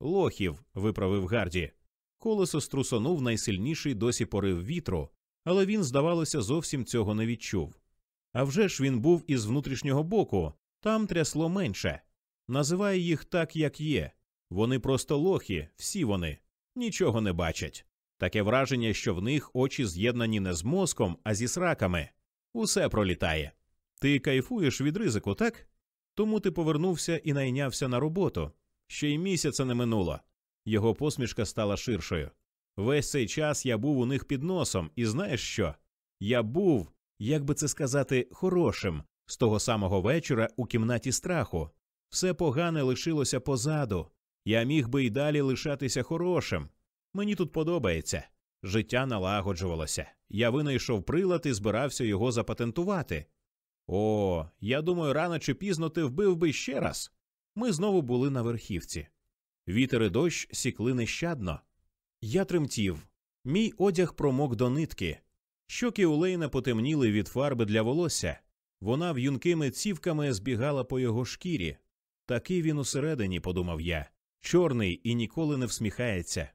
Лохів, виправив Гарді. Колесо струсонув найсильніший досі порив вітру, але він, здавалося, зовсім цього не відчув. А вже ж він був із внутрішнього боку, там трясло менше. Називає їх так, як є. Вони просто лохи, всі вони, нічого не бачать. Таке враження, що в них очі з'єднані не з мозком, а зі сраками. Усе пролітає. Ти кайфуєш від ризику, так? Тому ти повернувся і найнявся на роботу. Ще й місяця не минуло. Його посмішка стала ширшою. Весь цей час я був у них під носом, і знаєш що? Я був, як би це сказати, хорошим з того самого вечора у кімнаті страху. Все погане лишилося позаду. Я міг би й далі лишатися хорошим. Мені тут подобається. Життя налагоджувалося. Я винайшов прилад і збирався його запатентувати. О, я думаю, рано чи пізно ти вбив би ще раз. Ми знову були на верхівці. Вітер і дощ сікли нещадно. Я тремтів. Мій одяг промок до нитки. Щоки у Лейна потемніли від фарби для волосся. Вона в'юнкими цівками збігала по його шкірі. Такий він усередині, подумав я, чорний і ніколи не всміхається.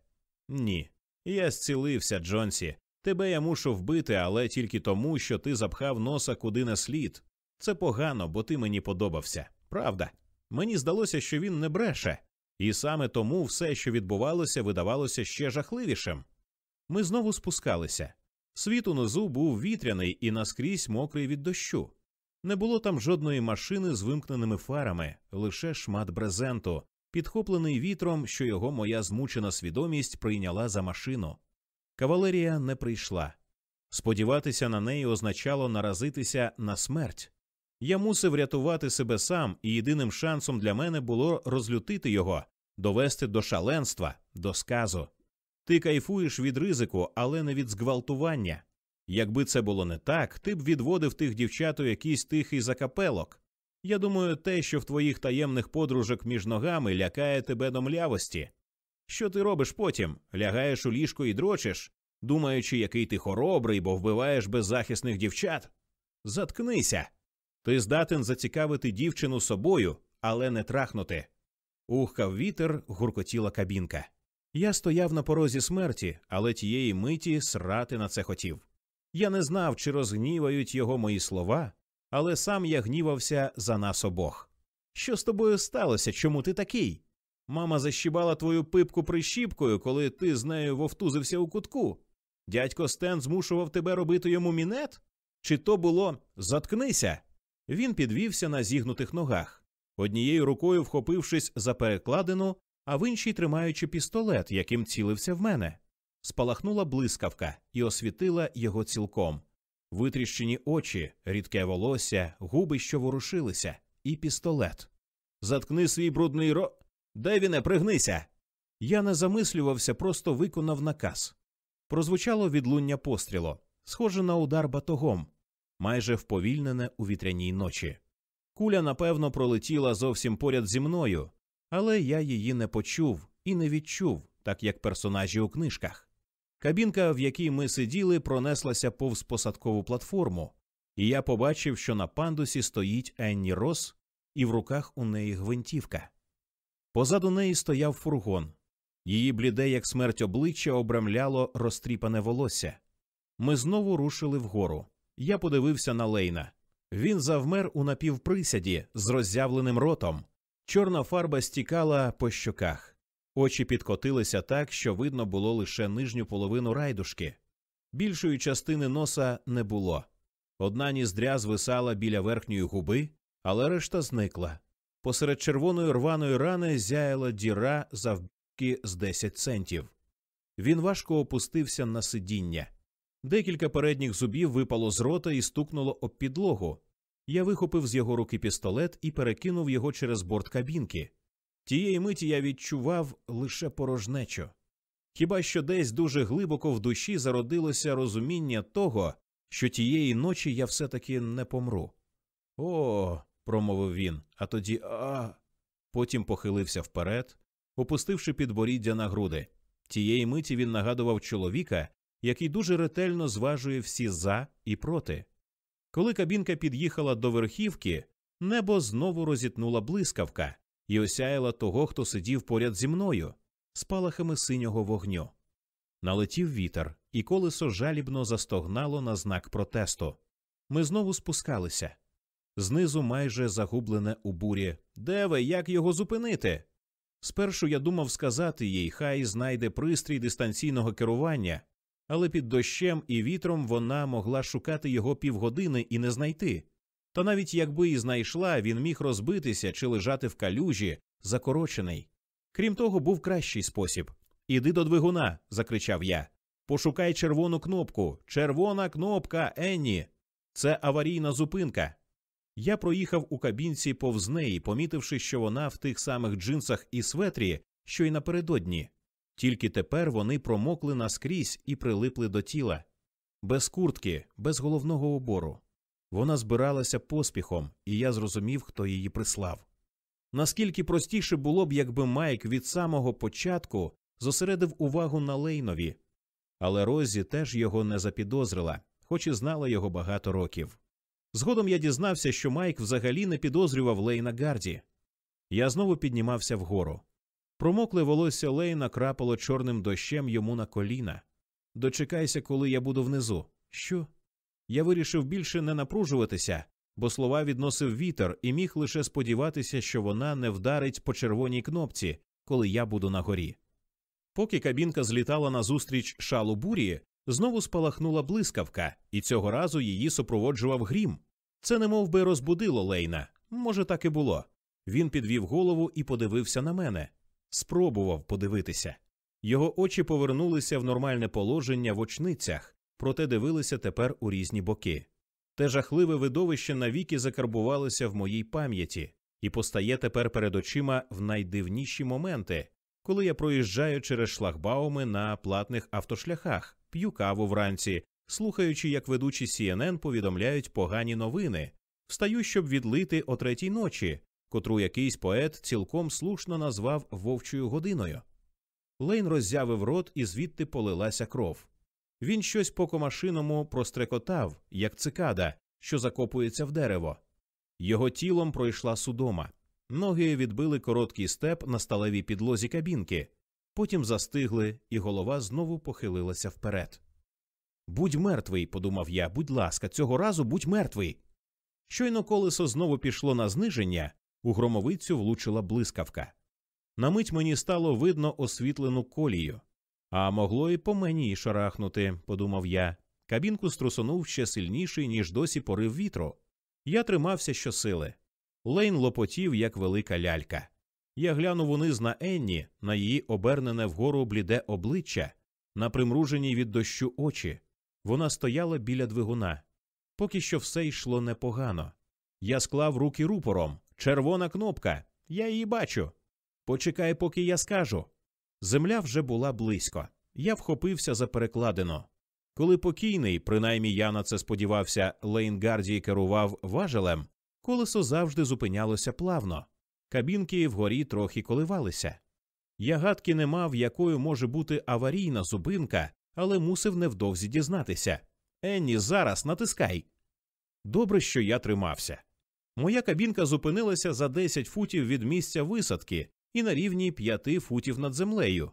Ні. Я зцілився, Джонсі. Тебе я мушу вбити, але тільки тому, що ти запхав носа куди не слід. Це погано, бо ти мені подобався. Правда. Мені здалося, що він не бреше, і саме тому все, що відбувалося, видавалося ще жахливішим. Ми знову спускалися. Світ унизу був вітряний і наскрізь мокрий від дощу. Не було там жодної машини з вимкненими фарами, лише шмат брезенту, підхоплений вітром, що його моя змучена свідомість прийняла за машину. Кавалерія не прийшла. Сподіватися на неї означало наразитися на смерть. Я мусив рятувати себе сам, і єдиним шансом для мене було розлютити його, довести до шаленства, до сказу. Ти кайфуєш від ризику, але не від зґвалтування. Якби це було не так, ти б відводив тих дівчат у якийсь тихий закапелок. Я думаю, те, що в твоїх таємних подружок між ногами лякає тебе до млявості. Що ти робиш потім? Лягаєш у ліжко і дрочиш, думаючи, який ти хоробрий, бо вбиваєш беззахисних дівчат? Заткнися. Ти здатен зацікавити дівчину собою, але не трахнути. Ухкав вітер, гуркотіла кабінка. Я стояв на порозі смерті, але тієї миті срати на це хотів. Я не знав, чи розгнівають його мої слова, але сам я гнівався за нас обох. Що з тобою сталося? Чому ти такий? Мама защібала твою пипку прищіпкою, коли ти з нею вовтузився у кутку. Дядько Стен змушував тебе робити йому мінет? Чи то було заткнися? Він підвівся на зігнутих ногах, однією рукою вхопившись за перекладину, а в іншій тримаючи пістолет, яким цілився в мене. Спалахнула блискавка і освітила його цілком. Витріщені очі, рідке волосся, губи, що ворушилися, і пістолет. Заткни свій брудний ро. Девіне, пригнися. Я не замислювався, просто виконав наказ. Прозвучало відлуння пострілу, схоже на удар батогом, майже вповільнене у вітряній ночі. Куля, напевно, пролетіла зовсім поряд зі мною, але я її не почув і не відчув, так як персонажі у книжках. Кабінка, в якій ми сиділи, пронеслася повз посадкову платформу, і я побачив, що на пандусі стоїть Енні Рос, і в руках у неї гвинтівка. Позаду неї стояв фургон. Її бліде, як смерть обличчя, обрамляло розтріпане волосся. Ми знову рушили вгору. Я подивився на Лейна. Він завмер у напівприсяді з роззявленим ротом. Чорна фарба стікала по щоках. Очі підкотилися так, що видно було лише нижню половину райдушки. Більшої частини носа не було. Одна ніздря звисала біля верхньої губи, але решта зникла. Посеред червоної рваної рани зяяла діра завбільки з 10 центів. Він важко опустився на сидіння. Декілька передніх зубів випало з рота і стукнуло об підлогу. Я вихопив з його руки пістолет і перекинув його через борт кабінки. Тієї миті я відчував лише порожнечу. Хіба що десь дуже глибоко в душі зародилося розуміння того, що тієї ночі я все таки не помру. О, промовив він, а тоді а. Потім похилився вперед, опустивши підборіддя на груди. Тієї миті він нагадував чоловіка, який дуже ретельно зважує всі за і проти. Коли кабінка під'їхала до верхівки, небо знову розітнула блискавка, і осяяла того, хто сидів поряд зі мною, спалахами синього вогню. Налетів вітер, і колесо жалібно застогнало на знак протесту. Ми знову спускалися. Знизу майже загублене у бурі. Де ви, як його зупинити? Спершу я думав сказати їй, хай знайде пристрій дистанційного керування, але під дощем і вітром вона могла шукати його півгодини і не знайти. Та навіть якби і знайшла, він міг розбитися чи лежати в калюжі, закорочений. Крім того, був кращий спосіб. Іди до двигуна, закричав я. Пошукай червону кнопку. Червона кнопка, Енні. Це аварійна зупинка. Я проїхав у кабінці повз неї, помітивши, що вона в тих самих джинсах і светрі, що й напередодні. Тільки тепер вони промокли наскрізь і прилипли до тіла. Без куртки, без головного убору. Вона збиралася поспіхом, і я зрозумів, хто її прислав. Наскільки простіше було б, якби Майк від самого початку зосередив увагу на Лейнові, але Розі теж його не запідозрила, хоч і знала його багато років. Згодом я дізнався, що Майк взагалі не підозрював Лейна Гарді. Я знову піднімався вгору. Промокле волосся Лейна крапало чорним дощем йому на коліна. Дочекайся, коли я буду внизу. Що? Я вирішив більше не напружуватися, бо слова відносив вітер і міг лише сподіватися, що вона не вдарить по червоній кнопці, коли я буду на горі. Поки кабінка злітала назустріч шалу бурі, знову спалахнула блискавка, і цього разу її супроводжував грім. Це немов би розбудило Лейна. Може, так і було. Він підвів голову і подивився на мене. Спробував подивитися. Його очі повернулися в нормальне положення в очницях, проте дивилися тепер у різні боки. Те жахливе видовище навіки закарбувалося в моїй пам'яті і постає тепер перед очима в найдивніші моменти, коли я проїжджаю через шлагбауми на платних автошляхах, п'ю каву вранці, слухаючи, як ведучі CNN повідомляють погані новини, встаю, щоб відлити о третій ночі, котру якийсь поет цілком слушно назвав вовчою годиною. Лейн роззявив рот і звідти полилася кров. Він щось по комашиному прострекотав, як цикада, що закопується в дерево. Його тілом пройшла судома. Ноги відбили короткий степ на сталевій підлозі кабінки, потім застигли, і голова знову похилилася вперед. Будь мертвий, подумав я, будь ласка, цього разу будь мертвий. Щойно колесо знову пішло на зниження, у громовицю влучила блискавка. На мить мені стало видно освітлену колію. А могло і по мені шарахнути, подумав я. Кабінку струсонув ще сильніший, ніж досі порив вітру. Я тримався щосили. Лейн лопотів, як велика лялька. Я глянув униз на Енні, на її обернене вгору бліде обличчя, на примружені від дощу очі. Вона стояла біля двигуна. Поки що все йшло непогано. Я склав руки рупором. Червона кнопка. Я її бачу. Почекай, поки я скажу. Земля вже була близько. Я вхопився за перекладину. Коли покійний, принаймні я на це сподівався, Лейнгардій керував важелем, колесо завжди зупинялося плавно. Кабінки вгорі трохи коливалися. Я гадки не мав, якою може бути аварійна зупинка, але мусив невдовзі дізнатися. Енні, зараз натискай. Добре, що я тримався. Моя кабінка зупинилася за 10 футів від місця висадки і на рівні 5 футів над землею.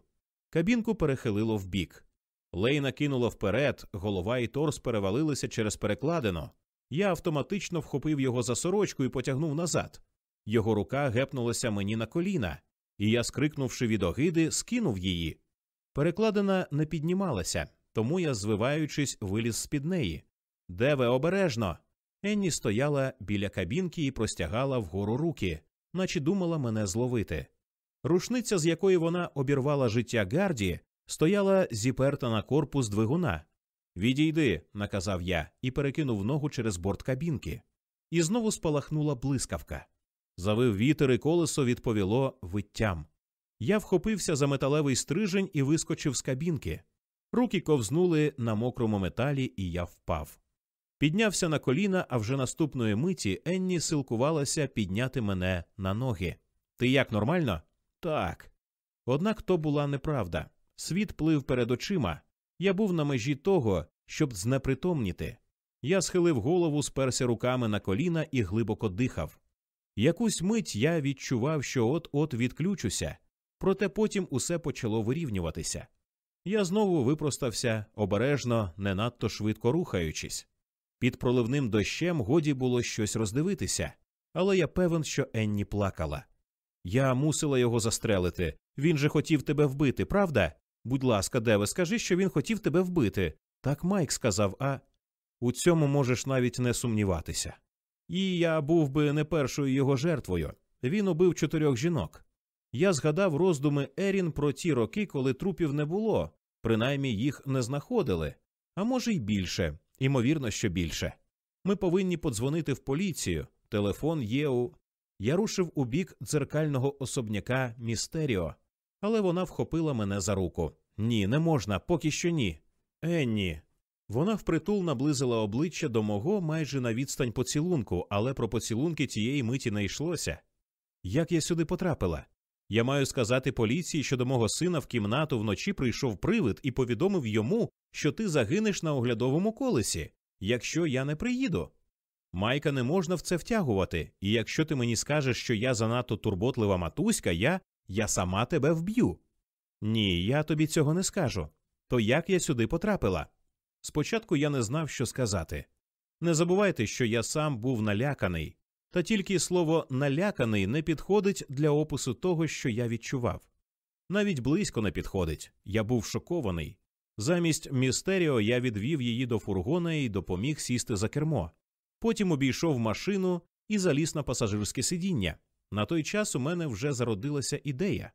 Кабінку перехилило вбік. Лейна кинула вперед, голова і торс перевалилися через перекладину. Я автоматично вхопив його за сорочку і потягнув назад. Його рука гепнулася мені на коліна, і я, скрикнувши від огиди, скинув її. Перекладина не піднімалася, тому я, звиваючись, виліз з під неї. Деве, обережно. Енні стояла біля кабінки і простягала вгору руки, наче думала мене зловити. Рушниця, з якої вона обірвала життя Гарді, стояла зіперта на корпус двигуна. Відійди, наказав я і перекинув ногу через борт кабінки. І знову спалахнула блискавка. Завив вітер і колесо відповіло виттям. Я вхопився за металевий стрижень і вискочив з кабінки. Руки ковзнули на мокрому металі, і я впав. Піднявся на коліна, а вже наступної миті Енні силкувалася підняти мене на ноги. Ти як нормально? Так. Однак то була неправда. Світ плив перед очима. Я був на межі того, щоб знепритомніти. Я схилив голову, сперся руками на коліна і глибоко дихав. Якусь мить я відчував, що от-от відключуся, проте потім усе почало вирівнюватися. Я знову випростався, обережно, не надто швидко рухаючись. Під проливним дощем годі було щось роздивитися, але я певен, що Енні плакала. Я мусила його застрелити. Він же хотів тебе вбити, правда? Будь ласка, Деве, скажи, що він хотів тебе вбити. Так Майк сказав, а у цьому можеш навіть не сумніватися. І я був би не першою його жертвою. Він убив чотирьох жінок. Я згадав роздуми Ерін про ті роки, коли трупів не було, принаймні їх не знаходили, а може й більше, імовірно, що більше. Ми повинні подзвонити в поліцію. Телефон є у. Я рушив у бік дзеркального особняка Містеріо, але вона вхопила мене за руку. Ні, не можна, поки що ні. Енні. Вона впритул наблизила обличчя до мого майже на відстань поцілунку, але про поцілунки тієї миті не йшлося. Як я сюди потрапила? Я маю сказати поліції, що до мого сина в кімнату вночі прийшов привид і повідомив йому, що ти загинеш на оглядовому колесі, якщо я не приїду. Майка не можна в це втягувати, і якщо ти мені скажеш, що я занадто турботлива матуська, я я сама тебе вб'ю. Ні, я тобі цього не скажу. То як я сюди потрапила? Спочатку я не знав, що сказати. Не забувайте, що я сам був наляканий, та тільки слово наляканий не підходить для опису того, що я відчував. Навіть близько не підходить. Я був шокований. Замість містеріо я відвів її до фургона і допоміг сісти за кермо. Потім обійшов машину і заліз на пасажирське сидіння. На той час у мене вже зародилася ідея.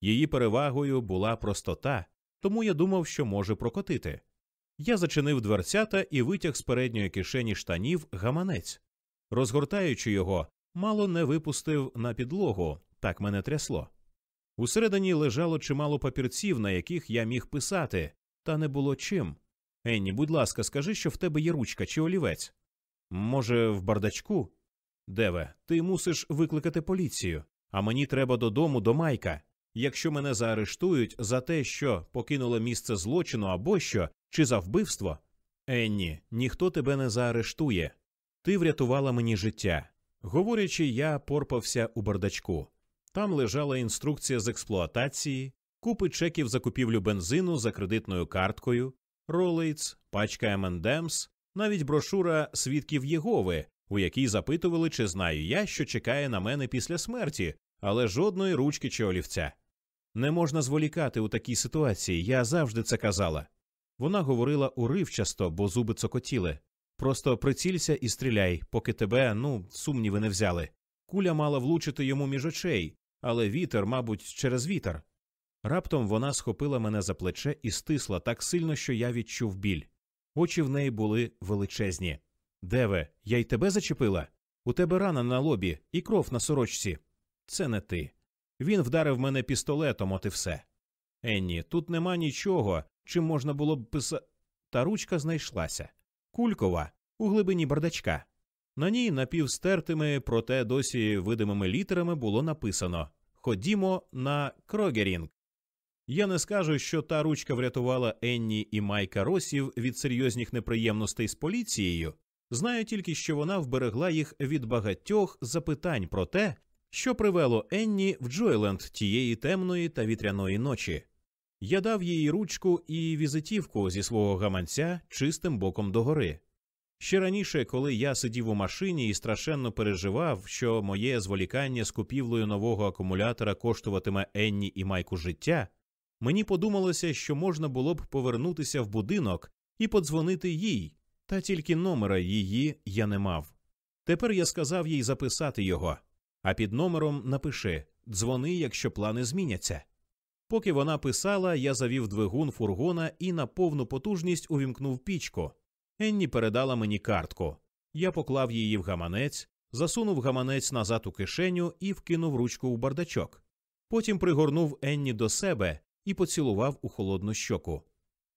Її перевагою була простота, тому я думав, що може прокотити. Я зачинив дверцята і витяг з передньої кишені штанів гаманець. Розгортаючи його, мало не випустив на підлогу, так мене трясло. Усередині лежало чимало папірців, на яких я міг писати, та не було чим. Енні, будь ласка, скажи, що в тебе є ручка чи олівець. Може, в бардачку? Деве, ти мусиш викликати поліцію, а мені треба додому до Майка. Якщо мене заарештують за те, що покинуло місце злочину або що, чи за вбивство. Енні, ніхто тебе не заарештує. Ти врятувала мені життя. Говорячи, я порпався у бардачку. Там лежала інструкція з експлуатації, купи чеків за купівлю бензину за кредитною карткою, ролейц, пачка M&M's, навіть брошура свідків Єгови, у якій запитували, чи знаю я, що чекає на мене після смерті, але жодної ручки чи олівця. Не можна зволікати у такій ситуації, я завжди це казала. Вона говорила уривчасто, бо зуби цокотіли. Просто прицілься і стріляй, поки тебе, ну, сумніви не взяли. Куля мала влучити йому між очей, але вітер, мабуть, через вітер. Раптом вона схопила мене за плече і стисла так сильно, що я відчув біль. Очі в неї були величезні. Деве, я й тебе зачепила? У тебе рана на лобі і кров на сорочці. Це не ти. Він вдарив мене пістолетом, от і все. Енні, тут нема нічого, чим можна було б писа. Та ручка знайшлася. Кулькова у глибині бардачка. На ній напівстертими, проте досі видимими літерами було написано Ходімо на Крогерінг. Я не скажу, що та ручка врятувала Енні і Майка Росів від серйозних неприємностей з поліцією. Знаю тільки, що вона вберегла їх від багатьох запитань про те, що привело Енні в Джойленд тієї темної та вітряної ночі. Я дав їй ручку і візитівку зі свого гаманця чистим боком догори. Ще раніше, коли я сидів у машині і страшенно переживав, що моє зволікання з купівлею нового акумулятора коштуватиме Енні і Майку життя, мені подумалося, що можна було б повернутися в будинок і подзвонити їй, та тільки номера її я не мав. Тепер я сказав їй записати його, а під номером напиши дзвони, якщо плани зміняться. Поки вона писала, я завів двигун фургона і на повну потужність увімкнув пічку. Енні передала мені картку. Я поклав її в гаманець, засунув гаманець назад у кишеню і вкинув ручку у бардачок. Потім пригорнув Енні до себе і поцілував у холодну щоку.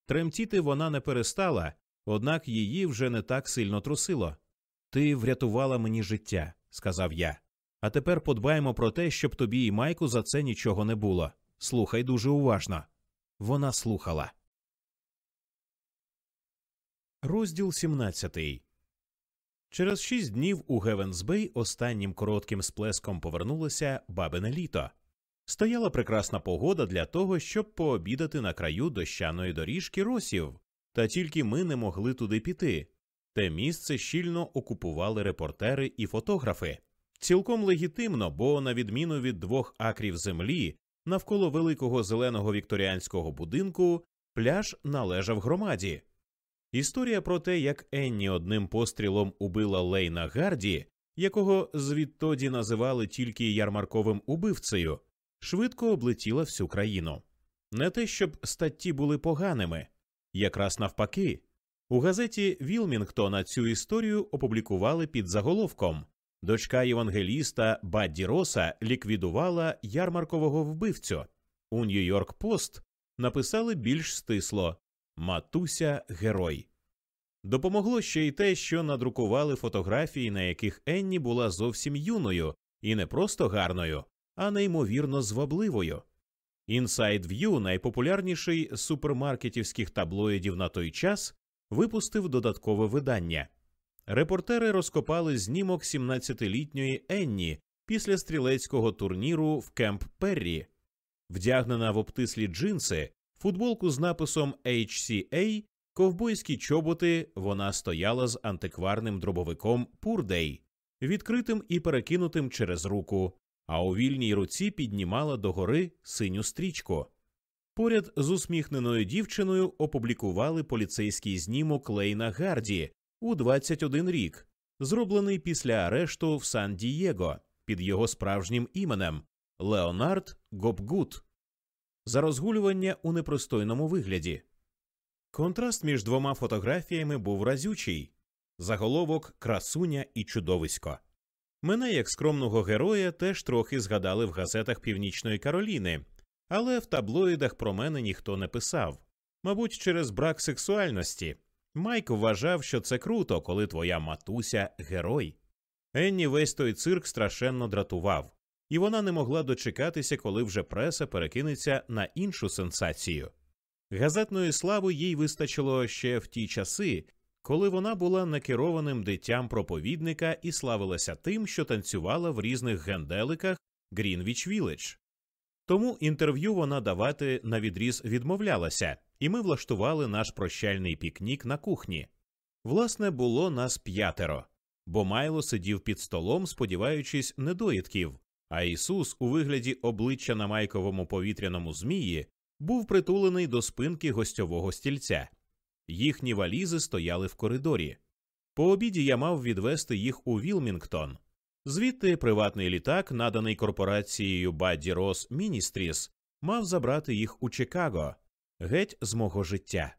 Тремтіти вона не перестала, однак її вже не так сильно трусило. Ти врятувала мені життя, сказав я. А тепер подбаємо про те, щоб тобі і Майку за це нічого не було. Слухай дуже уважно. Вона слухала. Розділ 17 Через шість днів у Гевенсбей останнім коротким сплеском повернулося бабине літо. Стояла прекрасна погода для того, щоб пообідати на краю дощаної доріжки росів, та тільки ми не могли туди піти. Те місце щільно окупували репортери і фотографи. Цілком легітимно, бо, на відміну від двох акрів землі, навколо великого зеленого вікторіанського будинку пляж належав громаді. Історія про те, як Енні одним пострілом убила Лейна Гарді, якого звідтоді називали тільки ярмарковим убивцею, швидко облетіла всю країну. Не те, щоб статті були поганими, якраз навпаки. У газеті Вілмінгтона цю історію опублікували під заголовком Дочка євангеліста Бадді Роса ліквідувала ярмаркового вбивцю. У Нью-Йорк Пост написали більш стисло Матуся герой. Допомогло ще й те, що надрукували фотографії, на яких Енні була зовсім юною і не просто гарною, а неймовірно звабливою. Inside View, найпопулярніший супермаркетівських таблоїдів на той час, випустив додаткове видання. Репортери розкопали знімок 17-літньої Енні після стрілецького турніру в Кемп Перрі, вдягнена в обтислі джинси, футболку з написом HCA, ковбойські чоботи. Вона стояла з антикварним дробовиком Пурдей, відкритим і перекинутим через руку, а у вільній руці піднімала догори синю стрічку. Поряд з усміхненою дівчиною опублікували поліцейський знімок Лейна Гарді у 21 рік, зроблений після арешту в Сан Дієго під його справжнім іменем Леонард Гопгут за розгулювання у непристойному вигляді. Контраст між двома фотографіями був разючий заголовок красуня і чудовисько. Мене, як скромного героя, теж трохи згадали в газетах Північної Кароліни, але в таблоїдах про мене ніхто не писав. Мабуть, через брак сексуальності. Майк вважав, що це круто, коли твоя матуся герой. Енні весь той цирк страшенно дратував, і вона не могла дочекатися, коли вже преса перекинеться на іншу сенсацію. Газетної слави їй вистачило ще в ті часи, коли вона була некерованим дитям проповідника і славилася тим, що танцювала в різних генделиках Грінвіч Вілледж. Тому інтерв'ю вона давати навідріз відмовлялася, і ми влаштували наш прощальний пікнік на кухні. Власне, було нас п'ятеро, бо Майло сидів під столом, сподіваючись недоїдків, а Ісус, у вигляді обличчя на майларовому повітряному змії, був притулений до спинки гостьового стільця. Їхні валізи стояли в коридорі. По обіді я мав відвезти їх у Вілмінгтон. Звідти приватний літак, наданий корпорацією Бадді Рос Міністріс, мав забрати їх у Чикаго, геть з мого життя.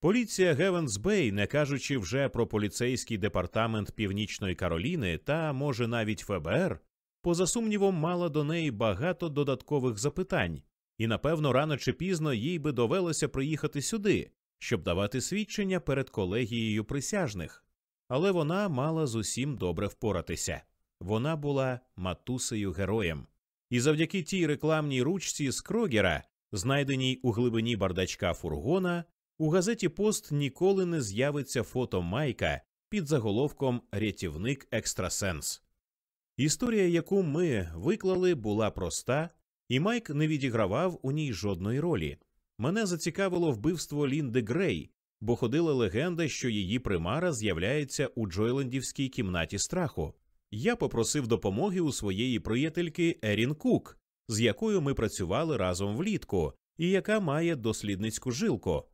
Поліція Гевенс Бей, не кажучи вже про поліцейський департамент Північної Кароліни та, може, навіть ФБР, поза сумнівом, мала до неї багато додаткових запитань, і, напевно, рано чи пізно їй би довелося приїхати сюди, щоб давати свідчення перед колегією присяжних. Але вона мала з усім добре впоратися. Вона була матусею героєм. І завдяки тій рекламній ручці з Крогера, знайденій у глибині бардачка фургона, у газеті Пост ніколи не з'явиться фото Майка під заголовком Рятівник Екстрасенс. Історія, яку ми виклали, була проста, і Майк не відігравав у ній жодної ролі. Мене зацікавило вбивство Лінди Грей, бо ходила легенда, що її примара з'являється у Джойлендівській кімнаті страху. Я попросив допомоги у своєї приятельки Ерін Кук, з якою ми працювали разом влітку, і яка має дослідницьку жилку.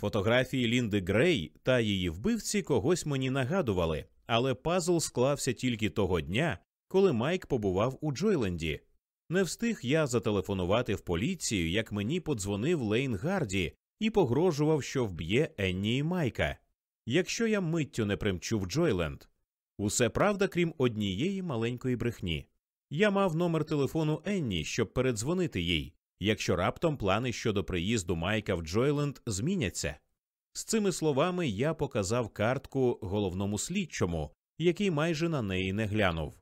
Фотографії Лінди Грей та її вбивці когось мені нагадували, але пазл склався тільки того дня, коли Майк побував у Джойленді. Не встиг я зателефонувати в поліцію, як мені подзвонив Лейн Гарді і погрожував, що вб'є Енні і Майка. Якщо я миттю не примчу в Джойленд. Усе правда, крім однієї маленької брехні. Я мав номер телефону Енні, щоб передзвонити їй, якщо раптом плани щодо приїзду Майка в Джойленд зміняться. З цими словами я показав картку головному слідчому, який майже на неї не глянув.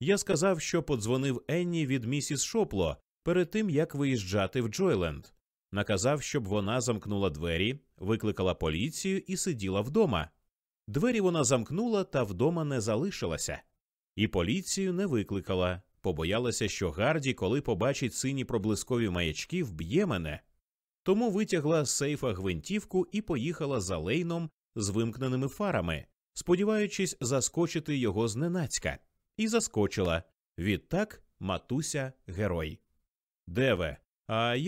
Я сказав, що подзвонив Енні від місіс Шопло перед тим як виїжджати в Джойленд. Наказав, щоб вона замкнула двері, викликала поліцію і сиділа вдома. Двері вона замкнула та вдома не залишилася, і поліцію не викликала, побоялася, що Гарді, коли побачить сині проблискові маячки, вб'є мене. Тому витягла з сейфа гвинтівку і поїхала за лейном з вимкненими фарами, сподіваючись заскочити його зненацька, і заскочила. Відтак матуся герой. Деве, а я